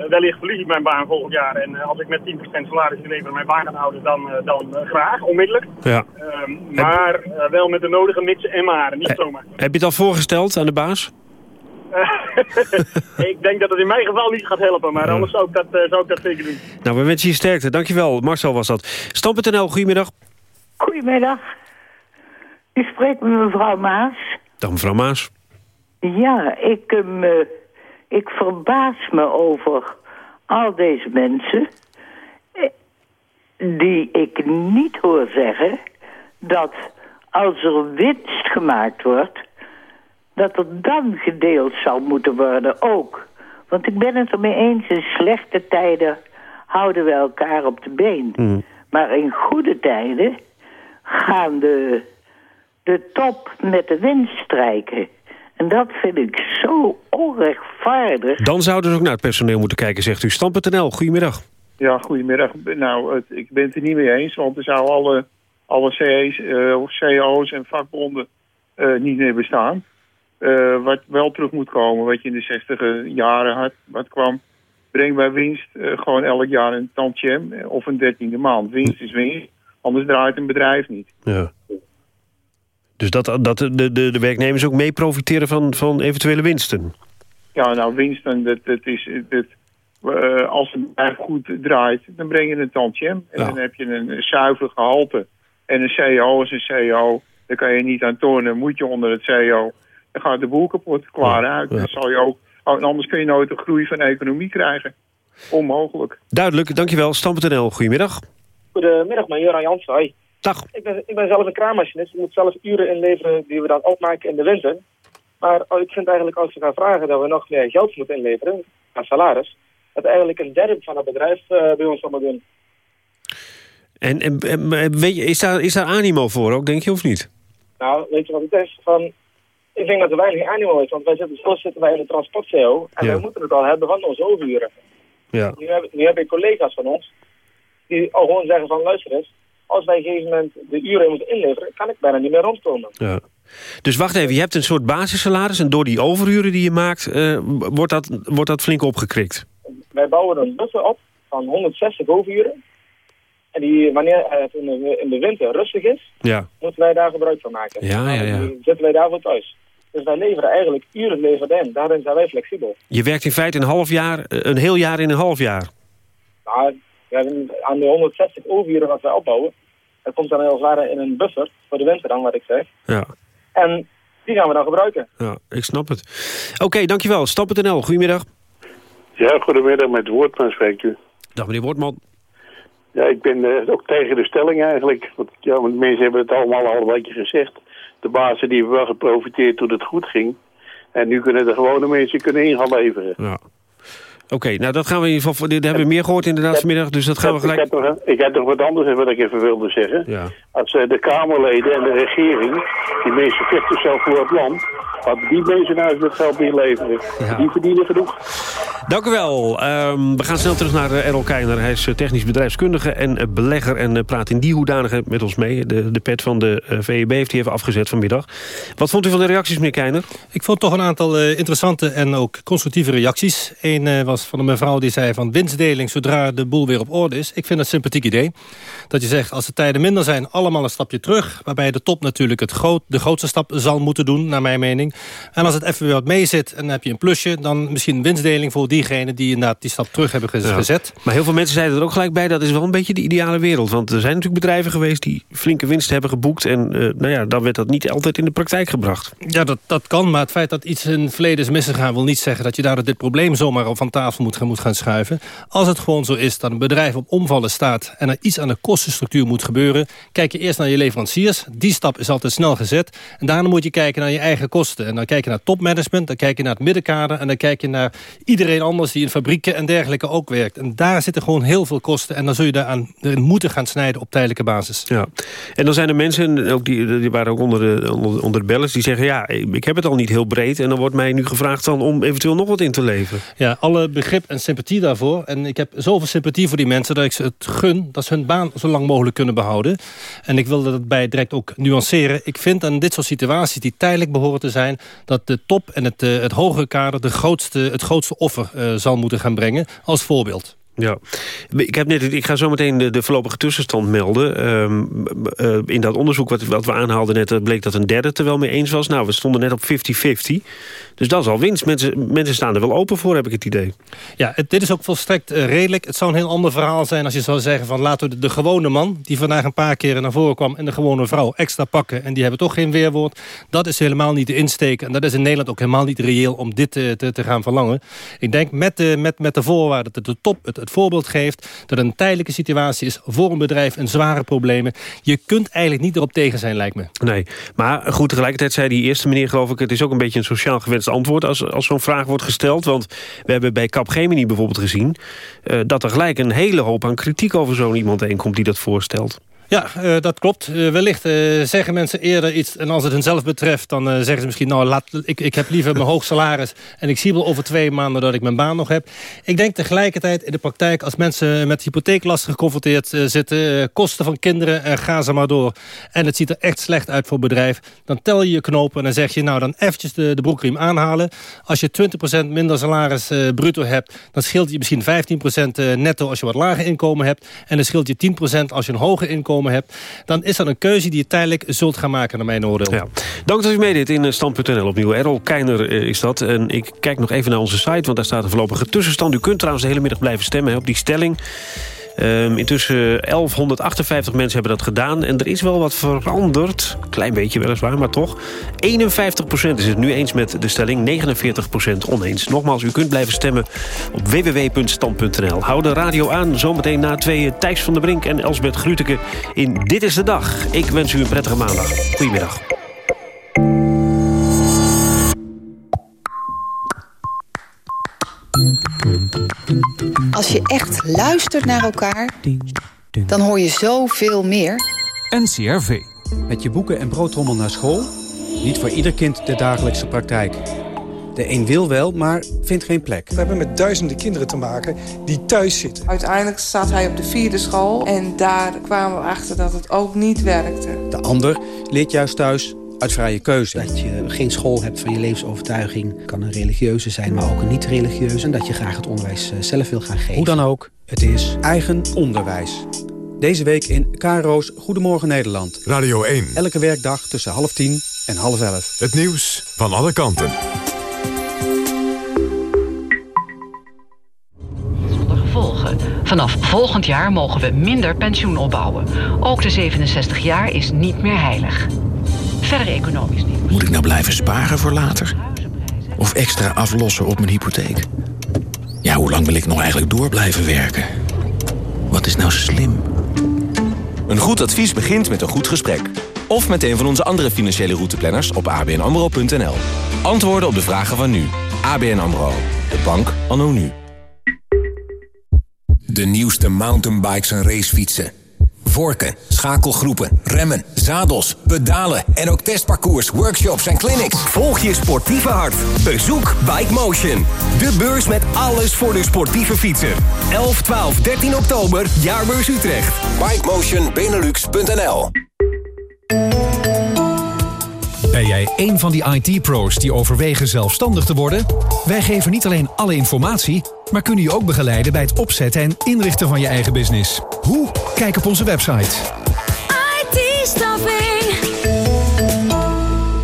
eh, wellicht verlies ik mijn baan volgend jaar. En eh, als ik met 10% salaris inleveren mijn baan kan houden, dan, eh, dan graag, onmiddellijk. Ja. Ehm, maar wel met de nodige mitsen en maren, niet zomaar. Heb je het al voorgesteld aan de baas? ik denk dat het in mijn geval niet gaat helpen, maar anders zou ik dat, zou ik dat zeker doen. Nou, we wensen je sterkte. Dankjewel. Marcel was dat. Stand.nl, goedemiddag. Goedemiddag. U spreekt met mevrouw Maas. Dag mevrouw Maas. Ja, ik, ehm, eh, ik verbaas me over al deze mensen... eh, die ik niet hoor zeggen dat als er winst gemaakt wordt... dat er dan gedeeld zal moeten worden ook. Want ik ben het ermee eens, in slechte tijden houden we elkaar op de been. Maar in goede tijden gaan de, de top met de winst strijken. En dat vind ik zo onrechtvaardig. Dan zouden ze ook naar het personeel moeten kijken, zegt u. Stand.nl, goedemiddag. Ja, goedemiddag. Nou, het, ik ben het er niet mee eens, want er zouden alle, alle CE's, eh, CO's en vakbonden eh, niet meer bestaan. Eh, wat wel terug moet komen, wat je in de 60 jaren had, wat kwam, breng bij winst eh, gewoon elk jaar een tantiem of een dertiende maand. Winst is winst, anders draait een bedrijf niet. Ja. Dus dat, dat de, de, de werknemers ook mee profiteren van, van eventuele winsten. Ja, nou, winsten, dat, dat is, dat, eh, als een bedrijf goed draait, dan breng je een tantiem. En dan heb je een zuiver gehalte. En een CEO is een CEO, daar kan je niet aan tornen, moet je onder het CEO. Dan gaat de boel kapot, klaar uit. Dan zal je ook, oh, en anders kun je nooit een groei van de economie krijgen. Onmogelijk. Duidelijk, dankjewel. Stand.nl, goedemiddag. Goedemiddag, mijn Joran Jansen. Hoi. Dag. Ik ben, ik ben zelf een kraammachinist. Ik moet zelf uren inleveren die we dan opmaken in de winter. Maar oh, ik vind eigenlijk als we gaan vragen dat we nog meer geld moeten inleveren aan salaris, dat eigenlijk een derde van het bedrijf eh, bij ons allemaal doen. En, en, en weet je, is, daar, is daar animo voor ook, denk je, of niet? Nou, weet je wat het is? Van, ik denk dat er weinig animo is, want wij zitten, zelf zitten wij in de transport-CO en Ja. wij moeten het al hebben van onze overuren. Ja. Nu heb, nu heb ik collega's van ons die al gewoon zeggen van luister eens, als wij op een gegeven moment de uren moeten inleveren, kan ik bijna niet meer rondkomen. Ja. Dus wacht even, je hebt een soort basissalaris... en door die overuren die je maakt, eh, wordt, dat, wordt dat flink opgekrikt. Wij bouwen een buffer op van 160 overuren. En die, wanneer het in de, in de winter rustig is, Ja. moeten wij daar gebruik van maken. Ja, ja, ja. En zitten wij daarvoor thuis. Dus wij leveren eigenlijk uren leveren in. Daarin zijn wij flexibel. Je werkt in feite een half jaar, eh, een heel jaar in een half jaar. Nou, we hebben aan de 160 overuren wat wij opbouwen, dat komt dan heel zwaar in een buffer voor de winter dan, wat ik zeg. Ja, En die gaan we dan gebruiken. ja ik snap het. Oké, dankjewel. Stappen.nl, goedemiddag. Ja, goedemiddag, met Woordman spreekt u. Dag meneer Wortman. Ja, ik ben eh, ook tegen de stelling eigenlijk. Want, ja, want mensen hebben het allemaal al een beetje gezegd. De bazen die hebben wel geprofiteerd toen het goed ging. En nu kunnen de gewone mensen kunnen in gaan leveren. Ja. Oké, nou dat gaan we in ieder geval... Dit hebben we meer gehoord inderdaad vanmiddag, dus dat gaan we Ik gelijk... heb, nog, ik heb nog wat anders wat ik even wilde zeggen. Ja. Als eh, de Kamerleden en de regering, die mensen vechten zelf voor het land. Laten die mensen nou eens dat geld inleveren. Die verdienen genoeg. Dank u wel. Ehm, we gaan snel terug naar uh, Errol Keiner. Hij is uh, technisch bedrijfskundige en uh, belegger... en praat in die hoedanigheid met ons mee. De, de pet van de VEB heeft hij even afgezet vanmiddag. Wat vond u van de reacties, meneer Keiner? Ik vond toch een aantal interessante en ook constructieve reacties. Eén was van een mevrouw die zei van winstdeling... zodra de boel weer op orde is. Ik vind dat een sympathiek idee. Dat je zegt, als de tijden minder zijn, allemaal een stapje terug. Waarbij de top natuurlijk het groot, de grootste stap zal moeten doen, naar mijn mening. En als het even weer wat mee zit en dan heb je een plusje... dan misschien een winstdeling voor diegenen die inderdaad die stap terug hebben gezet. Maar heel veel mensen zeiden er ook gelijk bij... dat is wel een beetje de ideale wereld. Want er zijn natuurlijk bedrijven geweest die flinke winst hebben geboekt... en uh, nou ja, dan werd dat niet altijd in de praktijk gebracht. Ja, dat, dat kan, maar het feit dat iets in het verleden is misgegaan... wil niet zeggen dat je daar dit probleem zomaar van tafel moet, moet gaan schuiven. Als het gewoon zo is dat een bedrijf op omvallen staat... en er iets aan de kostenstructuur moet gebeuren... kijk je eerst naar je leveranciers. Die stap is altijd snel gezet. En daarna moet je kijken naar je eigen kosten. En dan kijk je naar topmanagement, dan kijk je naar het middenkader... en dan kijk je naar iedereen anders die in fabrieken en dergelijke ook werkt. En daar zitten gewoon heel veel kosten. En dan zul je daaraan moeten gaan snijden op tijdelijke basis. Ja. En dan zijn er mensen, ook die, die waren ook onder de, onder, onder de bellers... die zeggen, ja, ik heb het al niet heel breed... en dan wordt mij nu gevraagd dan om eventueel nog wat in te leveren. Ja, alle begrip en sympathie daarvoor. En ik heb zoveel sympathie voor die mensen... dat ik ze het gun dat ze hun baan zo lang mogelijk kunnen behouden. En ik wil dat bij direct ook nuanceren. Ik vind aan dit soort situaties die tijdelijk behoren te zijn... dat de top en het, uh, het hogere kader de grootste, het grootste offer uh, zal moeten gaan brengen. Als voorbeeld. Ja, ik, heb net, ik ga zo meteen de, de voorlopige tussenstand melden. Um, uh, in dat onderzoek wat, wat we aanhaalden net... bleek dat een derde er wel mee eens was. Nou, we stonden net op 50-50. Dus dat is al winst. Mensen, mensen staan er wel open voor, heb ik het idee. Ja, het, dit is ook volstrekt uh, redelijk. Het zou een heel ander verhaal zijn als je zou zeggen... van laten we de, de, gewone man, die vandaag een paar keren naar voren kwam... en de gewone vrouw extra pakken en die hebben toch geen weerwoord. Dat is helemaal niet te insteken. En dat is in Nederland ook helemaal niet reëel om dit te, te, te gaan verlangen. Ik denk met de, met, met de voorwaarde dat de top het, het voorbeeld geeft... dat een tijdelijke situatie is voor een bedrijf een zware problemen. Je kunt eigenlijk niet erop tegen zijn, lijkt me. Nee, maar goed, tegelijkertijd zei die eerste meneer, geloof ik... het is ook een beetje een sociaal gewenst antwoord als, als zo'n vraag wordt gesteld. Want we hebben bij Capgemini bijvoorbeeld gezien... Uh, dat er gelijk een hele hoop aan kritiek over zo'n iemand heen komt die dat voorstelt. Ja, uh, dat klopt. Uh, wellicht uh, zeggen mensen eerder iets... en als het hunzelf betreft, dan zeggen ze misschien... nou, laat, ik, ik heb liever mijn hoog salaris... en ik zie wel over twee maanden dat ik mijn baan nog heb. Ik denk tegelijkertijd in de praktijk... als mensen met hypotheeklasten geconfronteerd zitten... kosten van kinderen, ga ze maar door... en het ziet er echt slecht uit voor het bedrijf... dan tel je je knopen en dan zeg je... nou, dan eventjes de, de broekriem aanhalen. Als je 20% minder salaris bruto hebt... dan scheelt je misschien 15% netto als je wat lager inkomen hebt... en dan scheelt je 10% als je een hoger inkomen hebt... dan is dat een keuze die je tijdelijk zult gaan maken, naar mijn oordeel. Ja. Dank dat u meedeed in Stand.nl opnieuw. Errol Keiner is dat. En ik kijk nog even naar onze site, want daar staat een voorlopige tussenstand. U kunt trouwens de hele middag blijven stemmen op die stelling. Um, intussen 1158 mensen hebben dat gedaan. En er is wel wat veranderd. Klein beetje weliswaar, maar toch. 51% is het nu eens met de stelling. 49% oneens. Nogmaals, u kunt blijven stemmen op www.stand.nl. Hou de radio aan. Zometeen na tweeën Thijs van der Brink en Elsbeth Gruteke in Dit is de Dag. Ik wens u een prettige maandag. Goedemiddag. Als je echt luistert naar elkaar, dan hoor je zoveel meer. NCRV. Met je boeken en broodtrommel naar school? Niet voor ieder kind de dagelijkse praktijk. De een wil wel, maar vindt geen plek. We hebben met duizenden kinderen te maken die thuis zitten. Uiteindelijk zat hij op de vierde school en daar kwamen we achter dat het ook niet werkte. De ander leert juist thuis uit vrije keuze. Dat je geen school hebt van je levensovertuiging. kan een religieuze zijn, maar ook een niet-religieuze. En dat je graag het onderwijs zelf wil gaan geven. Hoe dan ook, het is eigen onderwijs. Deze week in KRO's Goedemorgen Nederland. Radio 1. Elke werkdag tussen half tien en half elf. Het nieuws van alle kanten. Zonder gevolgen. Vanaf volgend jaar mogen we minder pensioen opbouwen. Ook de 67 jaar is niet meer heilig. Verder economisch niet. Moet ik nou blijven sparen voor later? Of extra aflossen op mijn hypotheek? Ja, hoe lang wil ik nog eigenlijk door blijven werken? Wat is nou slim? Een goed advies begint met een goed gesprek. Of met een van onze andere financiële routeplanners op abnamro.nl. Antwoorden op de vragen van nu. ABN AMRO. De bank anno nu. De nieuwste mountainbikes en racefietsen. Vorken, schakelgroepen, remmen, zadels, pedalen en ook testparcours, workshops en clinics. Volg je sportieve hart. Bezoek Bike Motion. De beurs met alles voor de sportieve fietser. 11, 12, 13 oktober, Jaarbeurs Utrecht. BikeMotionBenelux.nl Ben jij een van die IT-pro's die overwegen zelfstandig te worden? Wij geven niet alleen alle informatie, maar kunnen je ook begeleiden bij het opzetten en inrichten van je eigen business. Hoe? Kijk op onze website. IT-staffing.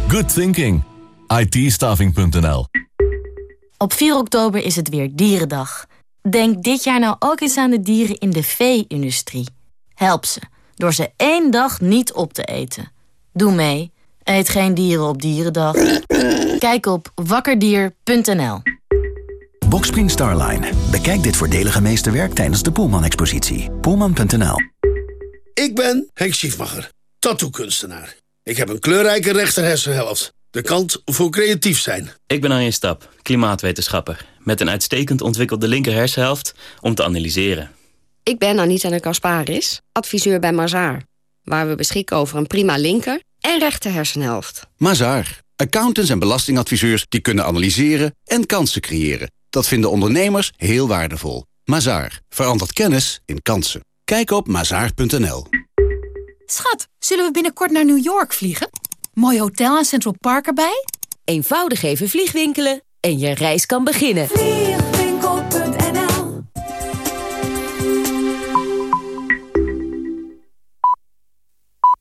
Good thinking. IT-staffing.nl Op 4 oktober is het weer Dierendag. Denk dit jaar nou ook eens aan de dieren in de vee-industrie. Help ze, door ze één dag niet op te eten. Doe mee. Eet geen dieren op Dierendag. Kijk op wakkerdier.nl Boxspring Starline. Bekijk dit voordelige meesterwerk tijdens de Poelman-expositie. Poelman.nl Ik ben Henk Schiefmacher, tattoo-kunstenaar. Ik heb een kleurrijke rechterhersenhelft. De kant voor creatief zijn. Ik ben Arjen Stap, klimaatwetenschapper. Met een uitstekend ontwikkelde linkerhersenhelft om te analyseren. Ik ben Anita de Kasparis, adviseur bij Mazaar. Waar we beschikken over een prima linker en rechter hersenhelft. Mazaar. Accountants en belastingadviseurs die kunnen analyseren en kansen creëren. Dat vinden ondernemers heel waardevol. Mazaar. Verandert kennis in kansen. Kijk op mazaar.nl. Schat, zullen we binnenkort naar New York vliegen? Mooi hotel en Central Park erbij? Eenvoudig even vliegwinkelen en je reis kan beginnen.